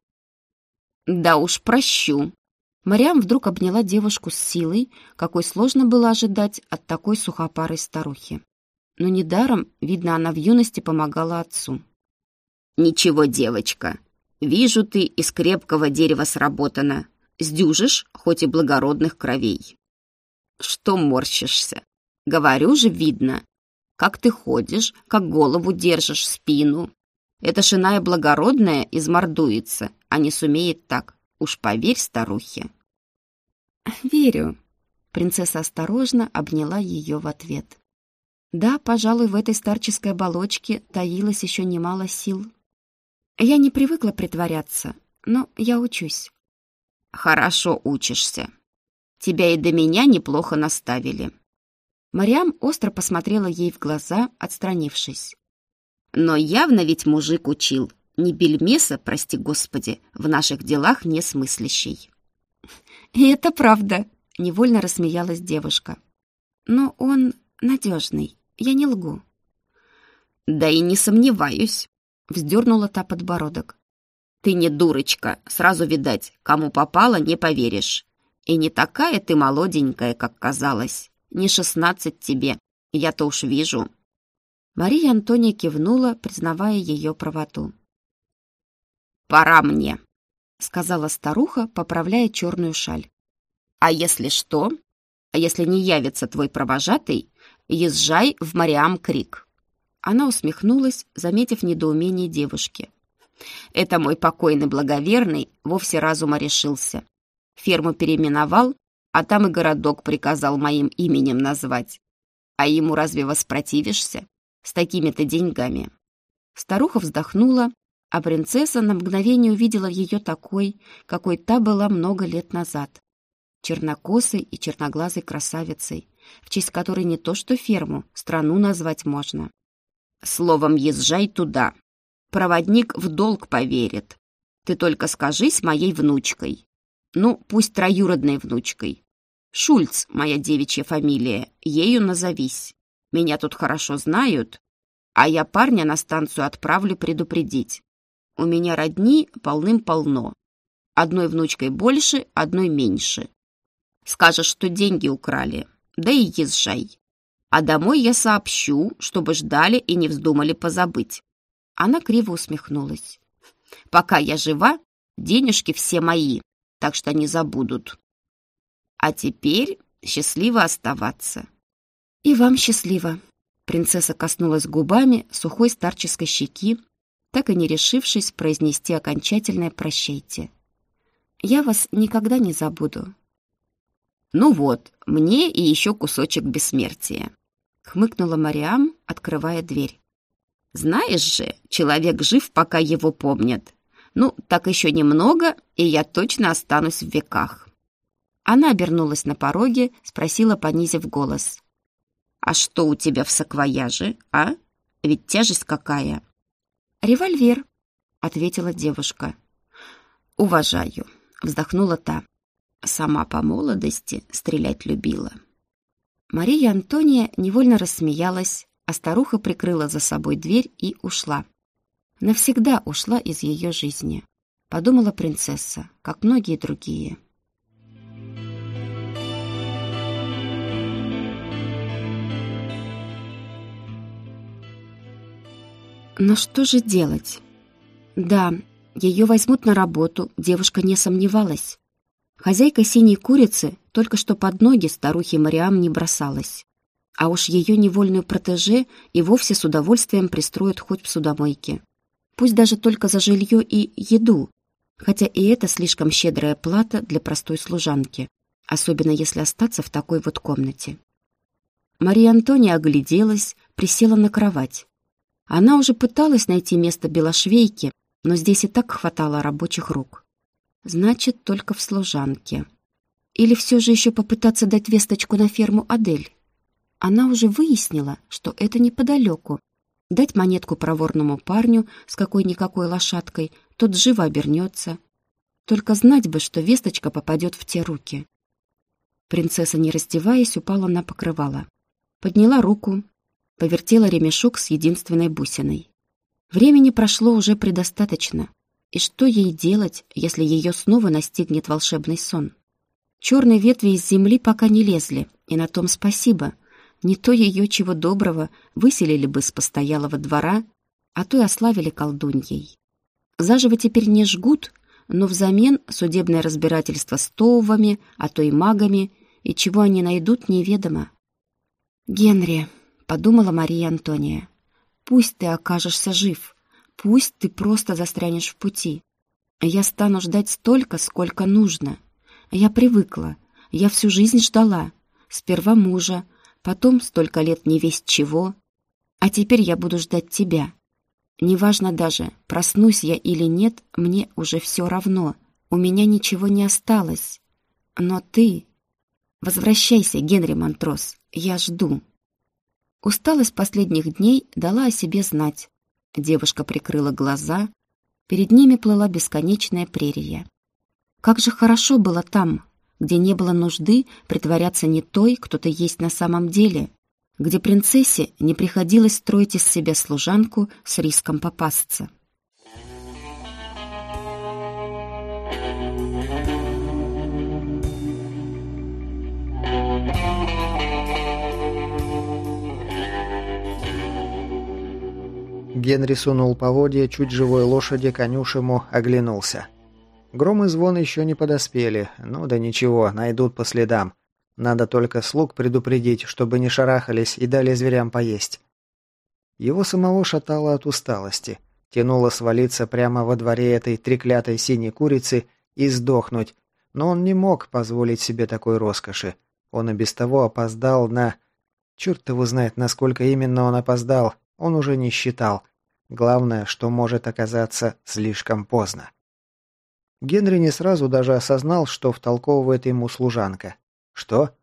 «Да уж прощу». Мариам вдруг обняла девушку с силой, какой сложно было ожидать от такой сухопарой старухи но недаром, видно, она в юности помогала отцу. «Ничего, девочка, вижу, ты из крепкого дерева сработана, сдюжишь, хоть и благородных кровей. Что морщишься? Говорю же, видно, как ты ходишь, как голову держишь, спину. Эта шиная благородная измордуется, а не сумеет так. Уж поверь старухе». «Верю», — принцесса осторожно обняла ее в ответ. Да, пожалуй, в этой старческой оболочке таилось еще немало сил. Я не привыкла притворяться, но я учусь. Хорошо учишься. Тебя и до меня неплохо наставили. Мариам остро посмотрела ей в глаза, отстранившись. Но явно ведь мужик учил. Не бельмеса, прости господи, в наших делах не смыслящий. И это правда, невольно рассмеялась девушка. Но он надежный. Я не лгу. Да и не сомневаюсь, вздернула та подбородок. Ты не дурочка, сразу видать, кому попало, не поверишь. И не такая ты молоденькая, как казалось. Не шестнадцать тебе, я-то уж вижу». Мария Антония кивнула, признавая ее правоту. «Пора мне», — сказала старуха, поправляя черную шаль. «А если что? А если не явится твой провожатый, езжай в Мариам Крик». Она усмехнулась, заметив недоумение девушки. Это мой покойный благоверный вовсе разума решился. Ферму переименовал, а там и городок приказал моим именем назвать. А ему разве воспротивишься? С такими-то деньгами. Старуха вздохнула, а принцесса на мгновение увидела ее такой, какой та была много лет назад. Чернокосой и черноглазой красавицей, в честь которой не то что ферму, страну назвать можно. Словом, езжай туда, Проводник в долг поверит. Ты только скажи с моей внучкой. Ну, пусть троюродной внучкой. Шульц, моя девичья фамилия, ею назовись. Меня тут хорошо знают, а я парня на станцию отправлю предупредить. У меня родни полным-полно. Одной внучкой больше, одной меньше. Скажешь, что деньги украли, да и езжай. А домой я сообщу, чтобы ждали и не вздумали позабыть. Она криво усмехнулась. «Пока я жива, денежки все мои, так что не забудут. А теперь счастливо оставаться». «И вам счастливо». Принцесса коснулась губами сухой старческой щеки, так и не решившись произнести окончательное «прощайте». «Я вас никогда не забуду». «Ну вот, мне и еще кусочек бессмертия», — хмыкнула Мариам, открывая дверь. Знаешь же, человек жив, пока его помнят. Ну, так еще немного, и я точно останусь в веках». Она обернулась на пороге, спросила, понизив голос. «А что у тебя в саквояже, а? Ведь тяжесть какая?» «Револьвер», — ответила девушка. «Уважаю», — вздохнула та. Сама по молодости стрелять любила. Мария Антония невольно рассмеялась, а старуха прикрыла за собой дверь и ушла. Навсегда ушла из ее жизни, подумала принцесса, как многие другие. Но что же делать? Да, ее возьмут на работу, девушка не сомневалась. Хозяйка синей курицы только что под ноги старухи Мариам не бросалась. А уж ее невольную протеже и вовсе с удовольствием пристроят хоть в судомойке. Пусть даже только за жилье и еду, хотя и это слишком щедрая плата для простой служанки, особенно если остаться в такой вот комнате. Мария Антония огляделась, присела на кровать. Она уже пыталась найти место белошвейки, но здесь и так хватало рабочих рук. Значит, только в служанке. Или все же еще попытаться дать весточку на ферму Адель? Она уже выяснила, что это неподалеку. Дать монетку проворному парню с какой-никакой лошадкой, тот живо обернется. Только знать бы, что весточка попадет в те руки. Принцесса, не раздеваясь, упала на покрывало. Подняла руку, повертела ремешок с единственной бусиной. Времени прошло уже предостаточно. И что ей делать, если ее снова настигнет волшебный сон? Черные ветви из земли пока не лезли, и на том спасибо — не то ее, чего доброго, выселили бы с постоялого двора, а то и ославили колдуньей. Заживо теперь не жгут, но взамен судебное разбирательство с тоувами, а то и магами, и чего они найдут, неведомо. «Генри», — подумала Мария Антония, — «пусть ты окажешься жив, пусть ты просто застрянешь в пути. Я стану ждать столько, сколько нужно. Я привыкла, я всю жизнь ждала. Сперва мужа, потом столько лет не весть чего. А теперь я буду ждать тебя. Неважно даже, проснусь я или нет, мне уже все равно. У меня ничего не осталось. Но ты... Возвращайся, Генри Монтрос, я жду. Усталость последних дней дала о себе знать. Девушка прикрыла глаза. Перед ними плыла бесконечная прерия. Как же хорошо было там, где не было нужды притворяться не той, кто ты есть на самом деле, где принцессе не приходилось строить из себя служанку с риском попасться. Генри сунул поводья чуть живой лошади конюшему, оглянулся. Гром и звон еще не подоспели. Ну да ничего, найдут по следам. Надо только слуг предупредить, чтобы не шарахались и дали зверям поесть. Его самого шатало от усталости. Тянуло свалиться прямо во дворе этой треклятой синей курицы и сдохнуть. Но он не мог позволить себе такой роскоши. Он и без того опоздал на... Черт его знает, насколько именно он опоздал, он уже не считал. Главное, что может оказаться слишком поздно. Генри не сразу даже осознал, что втолковывает ему служанка. Что?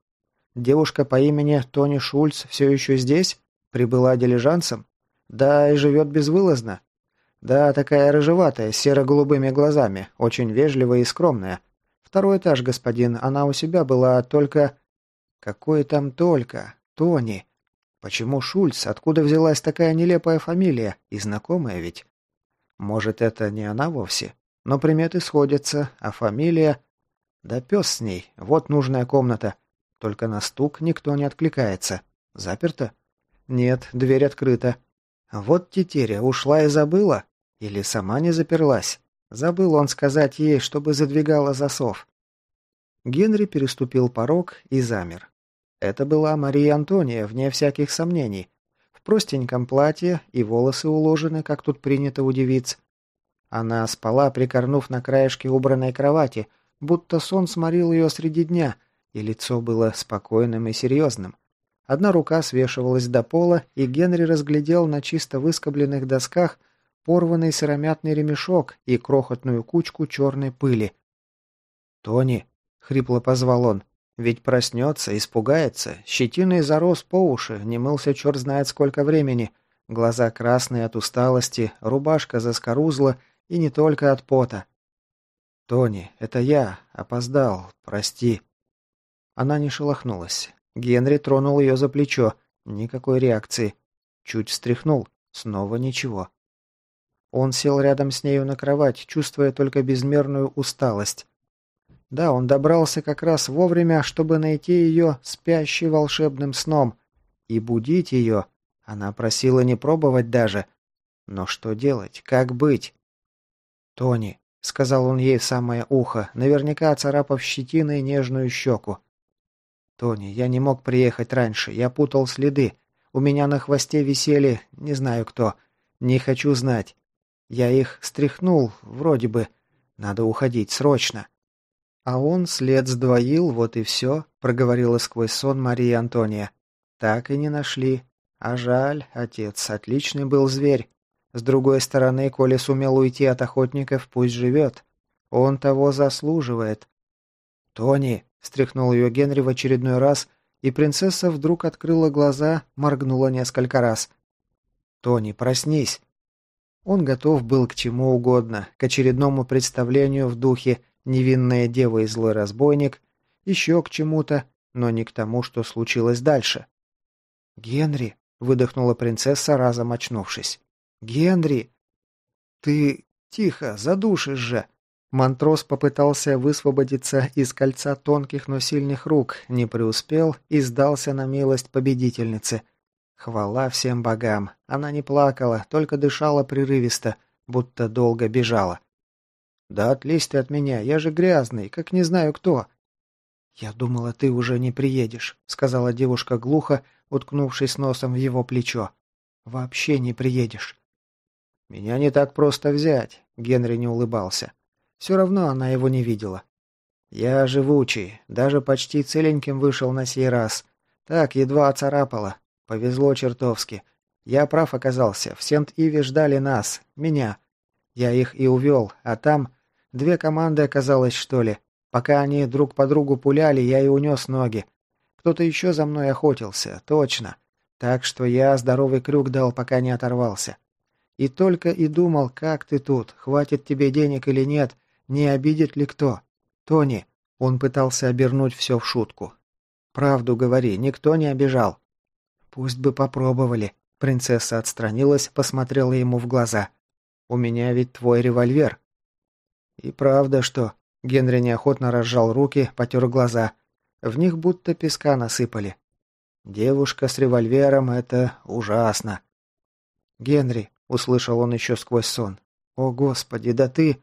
Девушка по имени Тони Шульц все еще здесь? Прибыла дилижансом? Да, и живет безвылазно. Да, такая рыжеватая, с серо-голубыми глазами, очень вежливая и скромная. Второй этаж, господин, она у себя была только... Какое там только? Тони. Почему Шульц? Откуда взялась такая нелепая фамилия? И знакомая ведь? Может, это не она вовсе? Но приметы сходятся, а фамилия... Да пес с ней. Вот нужная комната. Только на стук никто не откликается. Заперто? Нет, дверь открыта. Вот тетеря ушла и забыла. Или сама не заперлась. Забыл он сказать ей, чтобы задвигала засов. Генри переступил порог и замер. Это была Мария Антония, вне всяких сомнений. В простеньком платье и волосы уложены, как тут принято у девиц. Она спала, прикорнув на краешке убранной кровати, будто сон сморил ее среди дня, и лицо было спокойным и серьезным. Одна рука свешивалась до пола, и Генри разглядел на чисто выскобленных досках порванный сыромятный ремешок и крохотную кучку черной пыли. «Тони!» — хрипло позвал он. «Ведь проснется, испугается, щетиной зарос по уши, не мылся черт знает сколько времени, глаза красные от усталости, рубашка заскорузла и не только от пота. «Тони, это я. Опоздал. Прости». Она не шелохнулась. Генри тронул ее за плечо. Никакой реакции. Чуть встряхнул. Снова ничего. Он сел рядом с нею на кровать, чувствуя только безмерную усталость. Да, он добрался как раз вовремя, чтобы найти ее спящей волшебным сном. И будить ее. Она просила не пробовать даже. Но что делать? Как быть? «Тони», — сказал он ей в самое ухо, наверняка царапав щетиной нежную щеку. «Тони, я не мог приехать раньше, я путал следы. У меня на хвосте висели, не знаю кто. Не хочу знать. Я их стряхнул, вроде бы. Надо уходить, срочно». «А он след сдвоил, вот и все», — проговорила сквозь сон Мария Антония. «Так и не нашли. А жаль, отец, отличный был зверь. С другой стороны, коли сумел уйти от охотников, пусть живет. Он того заслуживает. «Тони!» – встряхнул ее Генри в очередной раз, и принцесса вдруг открыла глаза, моргнула несколько раз. «Тони, проснись!» Он готов был к чему угодно, к очередному представлению в духе «невинная дева и злой разбойник», еще к чему-то, но не к тому, что случилось дальше. «Генри!» – выдохнула принцесса, разом очнувшись. «Генри!» «Ты... тихо, задушишь же!» Монтрос попытался высвободиться из кольца тонких, но сильных рук, не преуспел и сдался на милость победительницы. Хвала всем богам. Она не плакала, только дышала прерывисто, будто долго бежала. «Да отлезь ты от меня, я же грязный, как не знаю кто!» «Я думала, ты уже не приедешь», — сказала девушка глухо, уткнувшись носом в его плечо. «Вообще не приедешь. «Меня не так просто взять», — Генри не улыбался. Все равно она его не видела. «Я живучий, даже почти целеньким вышел на сей раз. Так, едва оцарапало. Повезло чертовски. Я прав оказался, в Сент-Иве ждали нас, меня. Я их и увел, а там... Две команды оказалось, что ли. Пока они друг по другу пуляли, я и унес ноги. Кто-то еще за мной охотился, точно. Так что я здоровый крюк дал, пока не оторвался. И только и думал, как ты тут, хватит тебе денег или нет, не обидит ли кто. Тони, он пытался обернуть все в шутку. Правду говори, никто не обижал. Пусть бы попробовали. Принцесса отстранилась, посмотрела ему в глаза. У меня ведь твой револьвер. И правда, что... Генри неохотно разжал руки, потер глаза. В них будто песка насыпали. Девушка с револьвером — это ужасно. Генри, услышал он еще сквозь сон. «О, Господи, да ты...»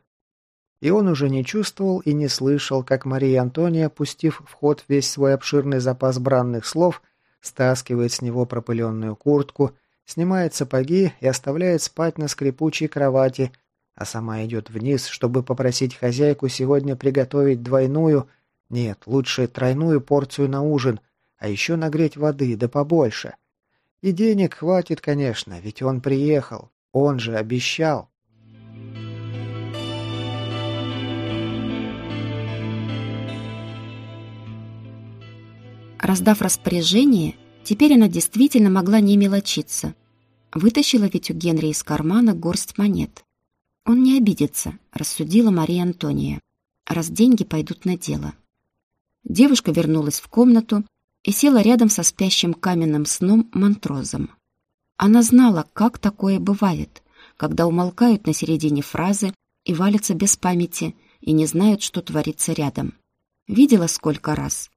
И он уже не чувствовал и не слышал, как Мария Антония, пустив в ход весь свой обширный запас бранных слов, стаскивает с него пропыленную куртку, снимает сапоги и оставляет спать на скрипучей кровати, а сама идет вниз, чтобы попросить хозяйку сегодня приготовить двойную, нет, лучше тройную порцию на ужин, а еще нагреть воды, да побольше. И денег хватит, конечно, ведь он приехал, он же обещал. Раздав распоряжение, теперь она действительно могла не мелочиться. Вытащила ведь у Генри из кармана горсть монет. Он не обидится, рассудила Мария Антония, раз деньги пойдут на дело. Девушка вернулась в комнату и села рядом со спящим каменным сном Монтрозом. Она знала, как такое бывает, когда умолкают на середине фразы и валятся без памяти и не знают, что творится рядом. Видела сколько раз.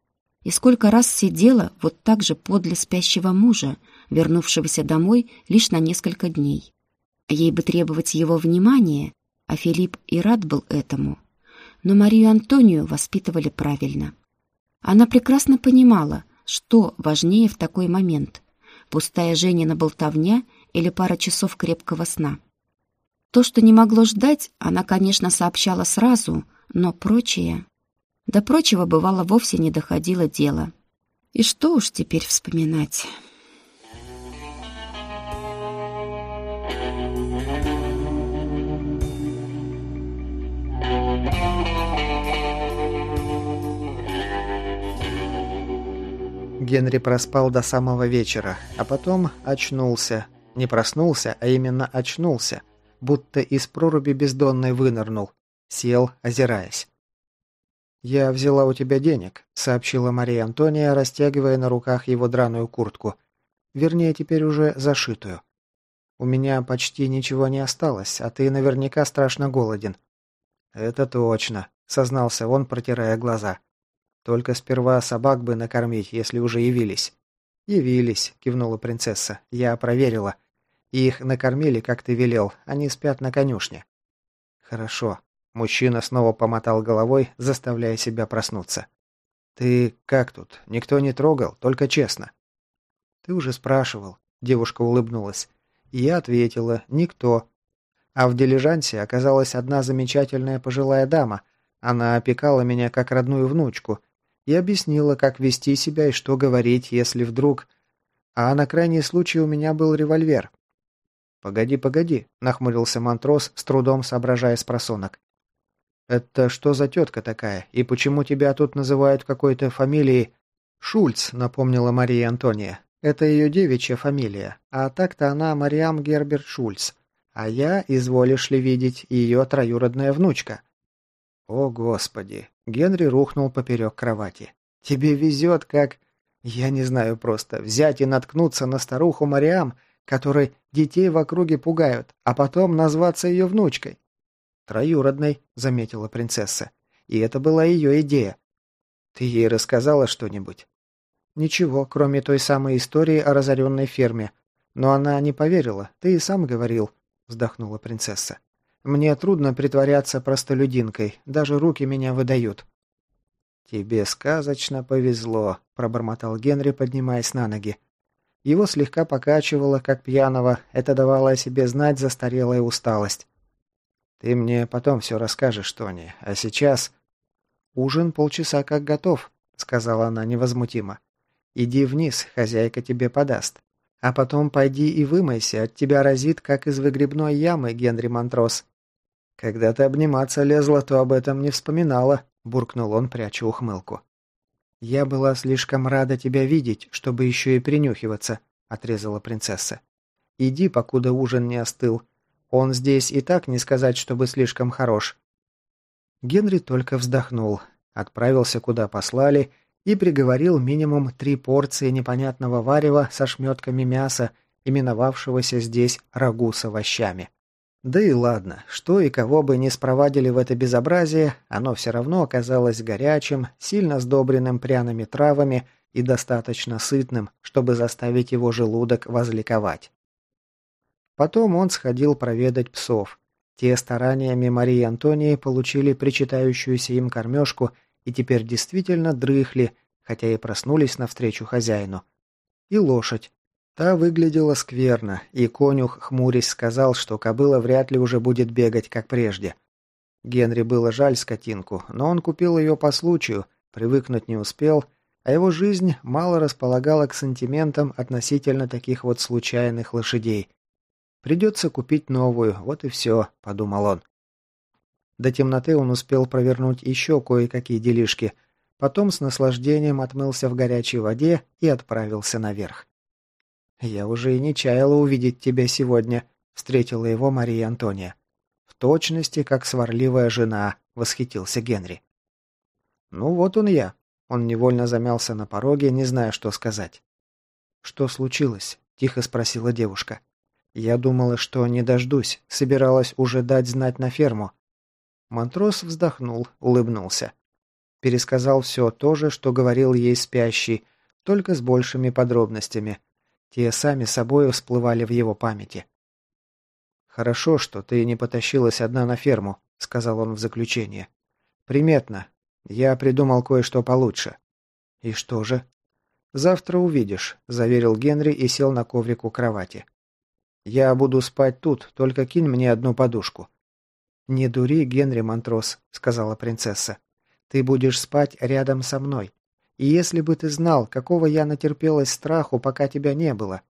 И сколько раз сидела вот так же подле спящего мужа, вернувшегося домой лишь на несколько дней. Ей бы требовать его внимания, а Филипп и рад был этому. Но Марию Антонию воспитывали правильно. Она прекрасно понимала, что важнее в такой момент — пустая Женина болтовня или пара часов крепкого сна. То, что не могло ждать, она, конечно, сообщала сразу, но прочее... До прочего, бывало, вовсе не доходило дело. И что уж теперь вспоминать... Генри проспал до самого вечера, а потом очнулся. Не проснулся, а именно очнулся, будто из проруби бездонной вынырнул. Сел, озираясь. «Я взяла у тебя денег», — сообщила Мария Антония, растягивая на руках его драную куртку. Вернее, теперь уже зашитую. «У меня почти ничего не осталось, а ты наверняка страшно голоден». «Это точно», — сознался он, протирая глаза. Только сперва собак бы накормить, если уже явились». «Явились», — кивнула принцесса. «Я проверила. Их накормили, как ты велел. Они спят на конюшне». «Хорошо». Мужчина снова помотал головой, заставляя себя проснуться. «Ты как тут? Никто не трогал, только честно». «Ты уже спрашивал», — девушка улыбнулась. Я ответила «никто». А в дилижансе оказалась одна замечательная пожилая дама. Она опекала меня как родную внучку, и объяснила, как вести себя и что говорить, если вдруг... А на крайний случай у меня был револьвер. «Погоди, погоди», — нахмурился Монтрос, с трудом соображая с просонок. «Это что за тетка такая? И почему тебя тут называют какой-то фамилией...» «Шульц», — напомнила Мария Антония. «Это ее девичья фамилия. А так-то она Мариам Герберт Шульц. А я, изволишь ли видеть, ее троюродная внучка». «О, Господи!» Генри рухнул поперек кровати. «Тебе везет, как...» «Я не знаю просто. Взять и наткнуться на старуху Мариам, которой детей в округе пугают, а потом назваться ее внучкой». «Троюродной», — заметила принцесса. «И это была ее идея. Ты ей рассказала что-нибудь?» «Ничего, кроме той самой истории о разоренной ферме. Но она не поверила, ты и сам говорил», — вздохнула принцесса. Мне трудно притворяться простолюдинкой, даже руки меня выдают». «Тебе сказочно повезло», — пробормотал Генри, поднимаясь на ноги. Его слегка покачивало, как пьяного, это давало о себе знать застарелая усталость. «Ты мне потом все расскажешь, Тони, а сейчас...» «Ужин полчаса как готов», — сказала она невозмутимо. «Иди вниз, хозяйка тебе подаст. А потом пойди и вымойся, от тебя разит, как из выгребной ямы, Генри Монтрос». «Когда ты обниматься лезла, то об этом не вспоминала», – буркнул он, пряча ухмылку. «Я была слишком рада тебя видеть, чтобы еще и принюхиваться», – отрезала принцесса. «Иди, покуда ужин не остыл. Он здесь и так не сказать, чтобы слишком хорош». Генри только вздохнул, отправился куда послали и приговорил минимум три порции непонятного варева со шметками мяса, именовавшегося здесь рагу с овощами. Да и ладно, что и кого бы не спровадили в это безобразие, оно все равно оказалось горячим, сильно сдобренным пряными травами и достаточно сытным, чтобы заставить его желудок возликовать. Потом он сходил проведать псов. Те стараниями Марии Антонии получили причитающуюся им кормежку и теперь действительно дрыхли, хотя и проснулись навстречу хозяину. И лошадь. Та выглядела скверно, и конюх, хмурясь, сказал, что кобыла вряд ли уже будет бегать, как прежде. Генри было жаль скотинку, но он купил ее по случаю, привыкнуть не успел, а его жизнь мало располагала к сантиментам относительно таких вот случайных лошадей. Придется купить новую, вот и все, подумал он. До темноты он успел провернуть еще кое-какие делишки, потом с наслаждением отмылся в горячей воде и отправился наверх. «Я уже и не чаяла увидеть тебя сегодня», — встретила его Мария Антония. «В точности, как сварливая жена», — восхитился Генри. «Ну вот он я». Он невольно замялся на пороге, не зная, что сказать. «Что случилось?» — тихо спросила девушка. «Я думала, что не дождусь, собиралась уже дать знать на ферму». Монтрос вздохнул, улыбнулся. Пересказал все то же, что говорил ей спящий, только с большими подробностями. Те сами собой всплывали в его памяти. «Хорошо, что ты не потащилась одна на ферму», — сказал он в заключение. «Приметно. Я придумал кое-что получше». «И что же?» «Завтра увидишь», — заверил Генри и сел на коврик у кровати. «Я буду спать тут, только кинь мне одну подушку». «Не дури, Генри Монтрос», — сказала принцесса. «Ты будешь спать рядом со мной. И если бы ты знал, какого я натерпелась страху, пока тебя не было».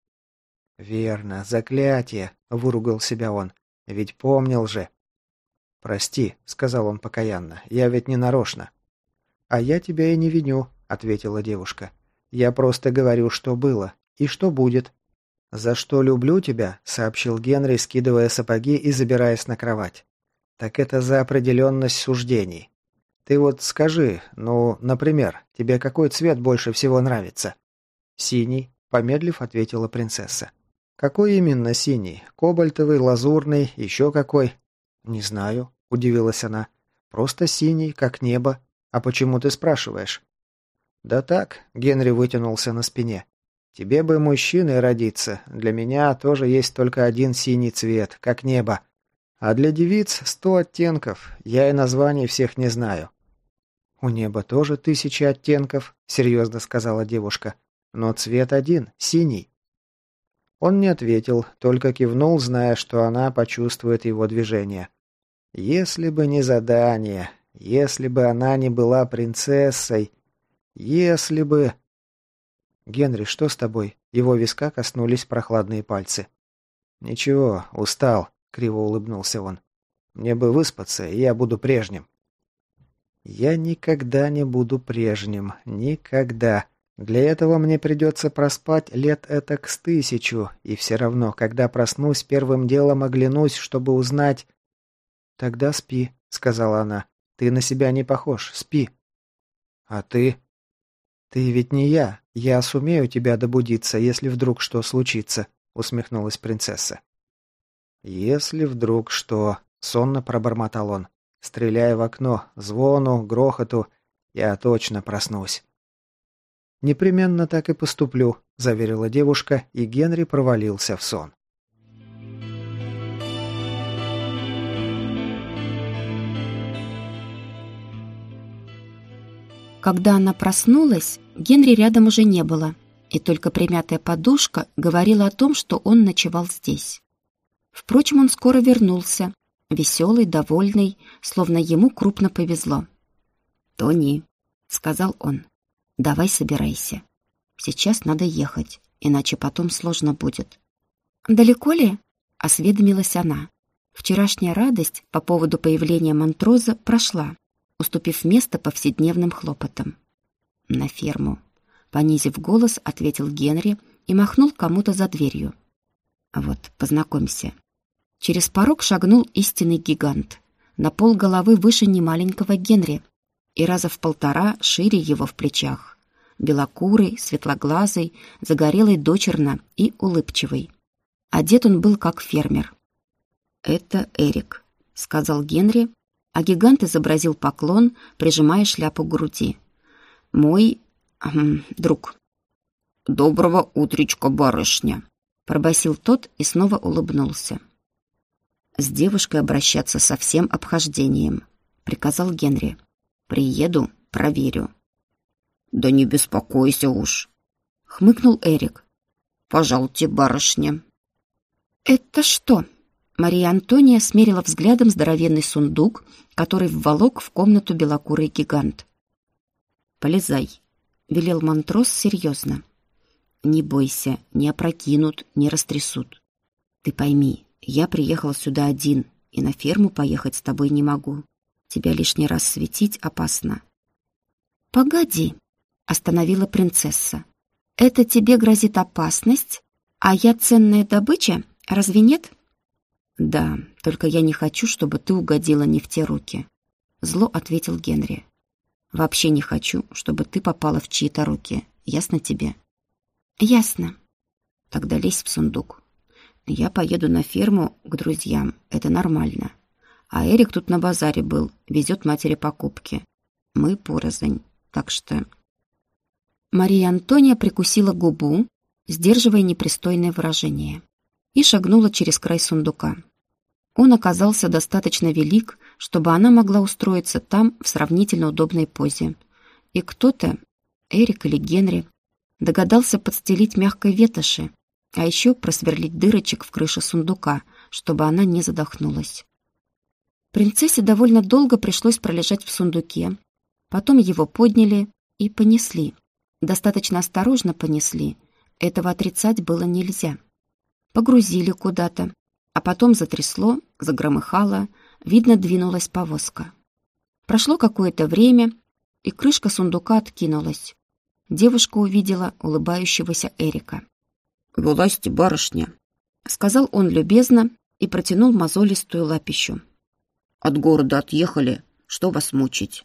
«Верно, заклятие», — выругал себя он. «Ведь помнил же». «Прости», — сказал он покаянно, — «я ведь не нарочно». «А я тебя и не виню», — ответила девушка. «Я просто говорю, что было и что будет». «За что люблю тебя», — сообщил Генри, скидывая сапоги и забираясь на кровать. «Так это за определенность суждений. Ты вот скажи, ну, например, тебе какой цвет больше всего нравится?» «Синий», — помедлив ответила принцесса. «Какой именно синий? Кобальтовый, лазурный, еще какой?» «Не знаю», — удивилась она. «Просто синий, как небо. А почему ты спрашиваешь?» «Да так», — Генри вытянулся на спине. Тебе бы мужчиной родиться. Для меня тоже есть только один синий цвет, как небо. А для девиц сто оттенков. Я и названий всех не знаю. У неба тоже тысячи оттенков, серьезно сказала девушка. Но цвет один, синий. Он не ответил, только кивнул, зная, что она почувствует его движение. Если бы не задание, если бы она не была принцессой, если бы... «Генри, что с тобой?» Его виска коснулись прохладные пальцы. «Ничего, устал», — криво улыбнулся он. «Мне бы выспаться, и я буду прежним». «Я никогда не буду прежним. Никогда. Для этого мне придется проспать лет этак с тысячу, и все равно, когда проснусь, первым делом оглянусь, чтобы узнать...» «Тогда спи», — сказала она. «Ты на себя не похож. Спи». «А ты?» «Ты ведь не я. Я сумею тебя добудиться, если вдруг что случится», — усмехнулась принцесса. «Если вдруг что...» — сонно пробормотал он. «Стреляя в окно, звону, грохоту, я точно проснусь». «Непременно так и поступлю», — заверила девушка, и Генри провалился в сон. Когда она проснулась, Генри рядом уже не было, и только примятая подушка говорила о том, что он ночевал здесь. Впрочем, он скоро вернулся, веселый, довольный, словно ему крупно повезло. «Тони», — сказал он, — «давай собирайся. Сейчас надо ехать, иначе потом сложно будет». «Далеко ли?» — осведомилась она. Вчерашняя радость по поводу появления Монтроза прошла уступив место повседневным хлопотам. «На ферму», — понизив голос, ответил Генри и махнул кому-то за дверью. «Вот, познакомься». Через порог шагнул истинный гигант, на пол головы выше немаленького Генри и раза в полтора шире его в плечах. Белокурый, светлоглазый, загорелый дочерно и улыбчивый. Одет он был как фермер. «Это Эрик», — сказал Генри, а гигант изобразил поклон, прижимая шляпу к груди. «Мой... Эм, друг». «Доброго утречка, барышня!» Пробасил тот и снова улыбнулся. «С девушкой обращаться со всем обхождением», — приказал Генри. «Приеду, проверю». «Да не беспокойся уж», — хмыкнул Эрик. «Пожалуйте, барышня». «Это что?» Мария Антония смерила взглядом здоровенный сундук, который вволок в комнату белокурый гигант. «Полезай», — велел Монтрос серьезно. «Не бойся, не опрокинут, не растрясут. Ты пойми, я приехал сюда один, и на ферму поехать с тобой не могу. Тебя лишний раз светить опасно». «Погоди», — остановила принцесса. «Это тебе грозит опасность, а я ценная добыча, разве нет?» «Да, только я не хочу, чтобы ты угодила не в те руки», — зло ответил Генри. «Вообще не хочу, чтобы ты попала в чьи-то руки. Ясно тебе?» «Ясно». «Тогда лезь в сундук. Я поеду на ферму к друзьям, это нормально. А Эрик тут на базаре был, везет матери покупки. Мы порознь, так что...» Мария Антония прикусила губу, сдерживая непристойное выражение, и шагнула через край сундука. Он оказался достаточно велик, чтобы она могла устроиться там в сравнительно удобной позе. И кто-то, Эрик или Генри, догадался подстелить мягкой ветоши, а еще просверлить дырочек в крыше сундука, чтобы она не задохнулась. Принцессе довольно долго пришлось пролежать в сундуке. Потом его подняли и понесли. Достаточно осторожно понесли. Этого отрицать было нельзя. Погрузили куда-то, а потом затрясло, загромыхало, видно, двинулась повозка. Прошло какое-то время, и крышка сундука откинулась. Девушка увидела улыбающегося Эрика. «Вылазьте, барышня», — сказал он любезно и протянул мозолистую лапищу. «От города отъехали, что вас мучить?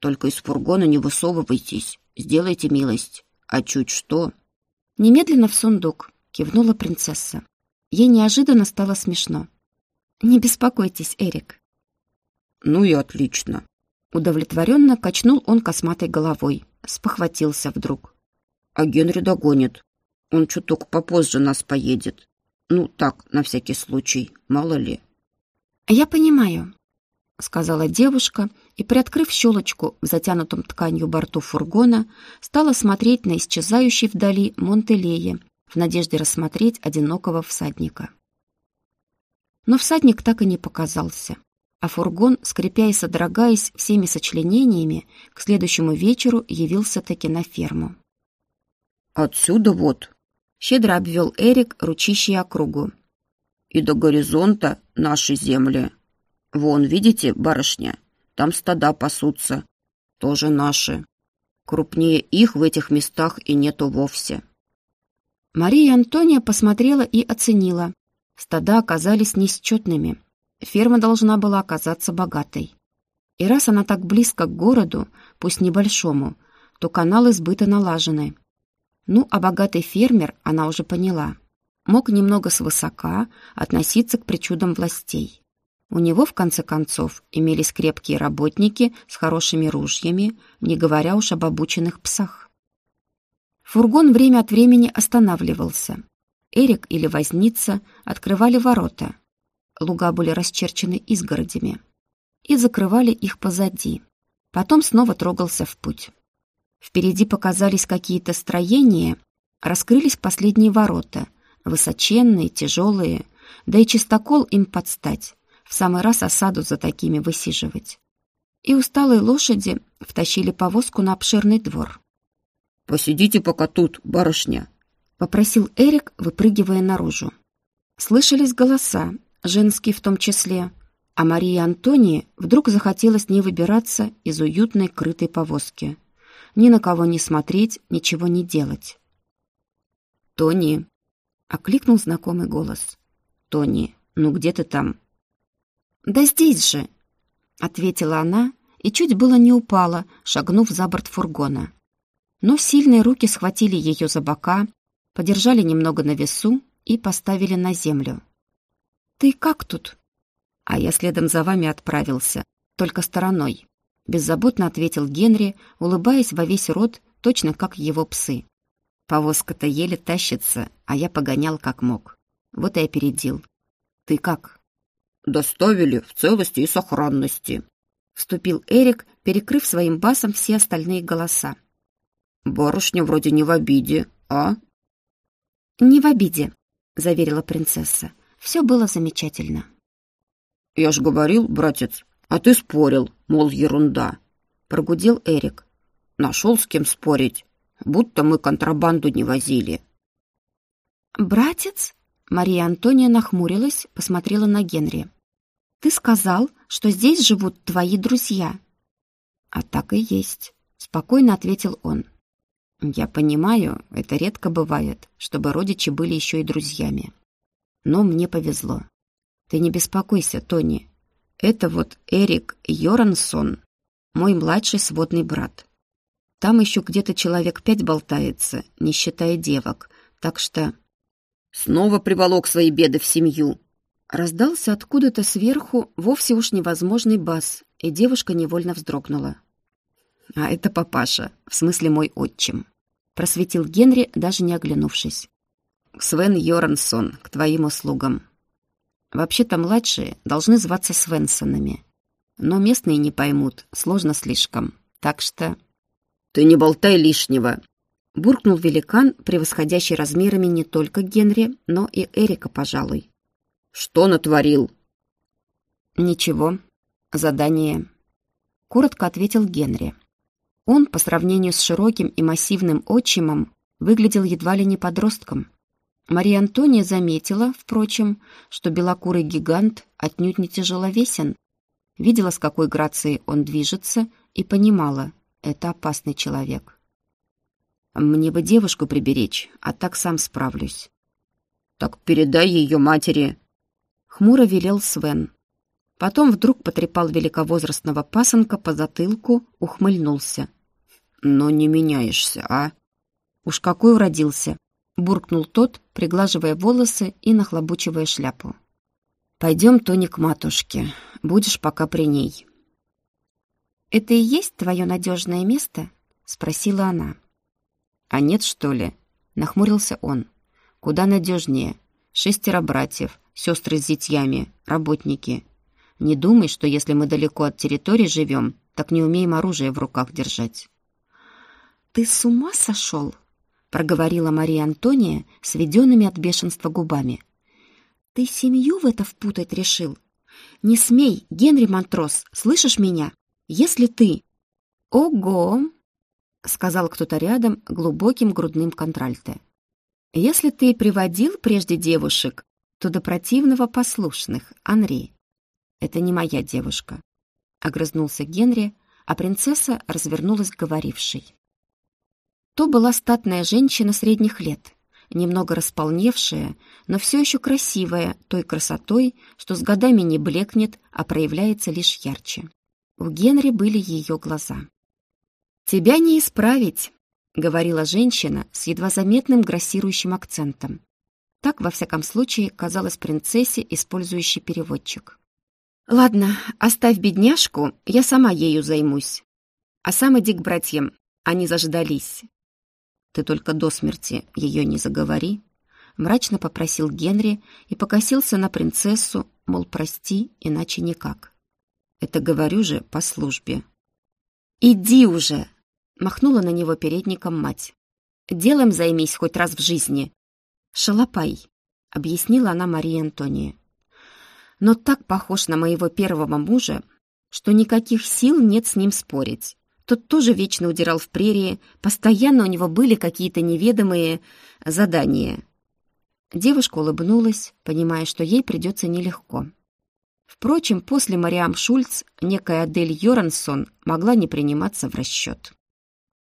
Только из фургона не высовывайтесь, сделайте милость, а чуть что...» «Немедленно в сундук», — кивнула принцесса. Ей неожиданно стало смешно. «Не беспокойтесь, Эрик». «Ну и отлично». Удовлетворенно качнул он косматой головой, спохватился вдруг. «А Генри догонит. Он чуток попозже нас поедет. Ну, так, на всякий случай, мало ли». «Я понимаю», — сказала девушка и, приоткрыв щелочку в затянутом тканью борту фургона, стала смотреть на исчезающий вдали Монтелее в надежде рассмотреть одинокого всадника. Но всадник так и не показался, а фургон, скрипя и содрогаясь всеми сочленениями, к следующему вечеру явился таки на ферму. «Отсюда вот», — щедро обвел Эрик ручищей округу. «И до горизонта наши земли. Вон, видите, барышня, там стада пасутся, тоже наши. Крупнее их в этих местах и нету вовсе». Мария Антония посмотрела и оценила. Стада оказались несчетными. Ферма должна была оказаться богатой. И раз она так близко к городу, пусть небольшому, то каналы сбыта налажены. Ну, а богатый фермер, она уже поняла, мог немного свысока относиться к причудам властей. У него, в конце концов, имелись крепкие работники с хорошими ружьями, не говоря уж об обученных псах. Фургон время от времени останавливался. Эрик или Возница открывали ворота. Луга были расчерчены изгородями. И закрывали их позади. Потом снова трогался в путь. Впереди показались какие-то строения, раскрылись последние ворота, высоченные, тяжелые, да и чистокол им подстать, в самый раз осаду за такими высиживать. И усталые лошади втащили повозку на обширный двор. «Посидите пока тут, барышня», — попросил Эрик, выпрыгивая наружу. Слышались голоса, женские в том числе, а Марии Антонии вдруг захотелось не выбираться из уютной крытой повозки. Ни на кого не смотреть, ничего не делать. «Тони!» — окликнул знакомый голос. «Тони, ну где ты там?» «Да здесь же!» — ответила она и чуть было не упала, шагнув за борт фургона но сильные руки схватили ее за бока, подержали немного на весу и поставили на землю. «Ты как тут?» «А я следом за вами отправился, только стороной», — беззаботно ответил Генри, улыбаясь во весь рот, точно как его псы. Повозка-то еле тащится, а я погонял как мог. Вот и опередил. Ты как? Доставили в целости и сохранности. Вступил Эрик, перекрыв своим басом все остальные голоса. Барышня вроде не в обиде, а? Не в обиде, заверила принцесса. Все было замечательно. Я ж говорил, братец, а ты спорил, мол, ерунда. Прогудел Эрик. Нашел с кем спорить будто мы контрабанду не возили. «Братец?» Мария Антония нахмурилась, посмотрела на Генри. «Ты сказал, что здесь живут твои друзья». «А так и есть», — спокойно ответил он. «Я понимаю, это редко бывает, чтобы родичи были еще и друзьями. Но мне повезло. Ты не беспокойся, Тони. Это вот Эрик Йорансон, мой младший сводный брат. Там еще где-то человек пять болтается, не считая девок. Так что... Снова приволок свои беды в семью. Раздался откуда-то сверху вовсе уж невозможный бас, и девушка невольно вздрогнула. «А это папаша, в смысле мой отчим», — просветил Генри, даже не оглянувшись. «Свен Йорансон, к твоим услугам. Вообще-то младшие должны зваться Свенсонами, но местные не поймут, сложно слишком, так что...» «Ты не болтай лишнего!» Буркнул великан, превосходящий размерами не только Генри, но и Эрика, пожалуй. «Что натворил?» «Ничего. Задание». Коротко ответил Генри. Он, по сравнению с широким и массивным отчимом, выглядел едва ли не подростком. Мария Антония заметила, впрочем, что белокурый гигант отнюдь не тяжеловесен, видела, с какой грацией он движется, и понимала, это опасный человек. Мне бы девушку приберечь, а так сам справлюсь. Так передай ее матери. Хмуро велел Свен. Потом вдруг потрепал великовозрастного пасынка по затылку, ухмыльнулся. Но не меняешься, а? Уж какой уродился, буркнул тот, приглаживая волосы и нахлобучивая шляпу. Пойдем, Тони, к матушке. Будешь пока при ней. «Это и есть твое надежное место?» — спросила она. «А нет, что ли?» — нахмурился он. «Куда надежнее. Шестеро братьев, сестры с зятьями, работники. Не думай, что если мы далеко от территории живем, так не умеем оружие в руках держать». «Ты с ума сошел?» — проговорила Мария Антония, сведенными от бешенства губами. «Ты семью в это впутать решил? Не смей, Генри Монтрос, слышишь меня?» Если ты... Ого! Сказал кто-то рядом глубоким грудным контральте. Если ты приводил прежде девушек, то до противного послушных, Анри. Это не моя девушка. Огрызнулся Генри, а принцесса развернулась к говорившей. То была статная женщина средних лет, немного располневшая, но все еще красивая той красотой, что с годами не блекнет, а проявляется лишь ярче. У Генри были ее глаза. «Тебя не исправить», — говорила женщина с едва заметным грассирующим акцентом. Так, во всяком случае, казалось принцессе, использующей переводчик. «Ладно, оставь бедняжку, я сама ею займусь. А сам иди к братьям, они заждались». «Ты только до смерти ее не заговори», — мрачно попросил Генри и покосился на принцессу, мол, прости, иначе никак. Это говорю же по службе. «Иди уже!» — махнула на него передником мать. «Делом займись хоть раз в жизни». «Шалопай», — объяснила она Марии Антонии. «Но так похож на моего первого мужа, что никаких сил нет с ним спорить. Тот тоже вечно удирал в прерии, постоянно у него были какие-то неведомые задания». Девушка улыбнулась, понимая, что ей придется нелегко. Впрочем, после Мариам Шульц некая Адель Йорансон могла не приниматься в расчет.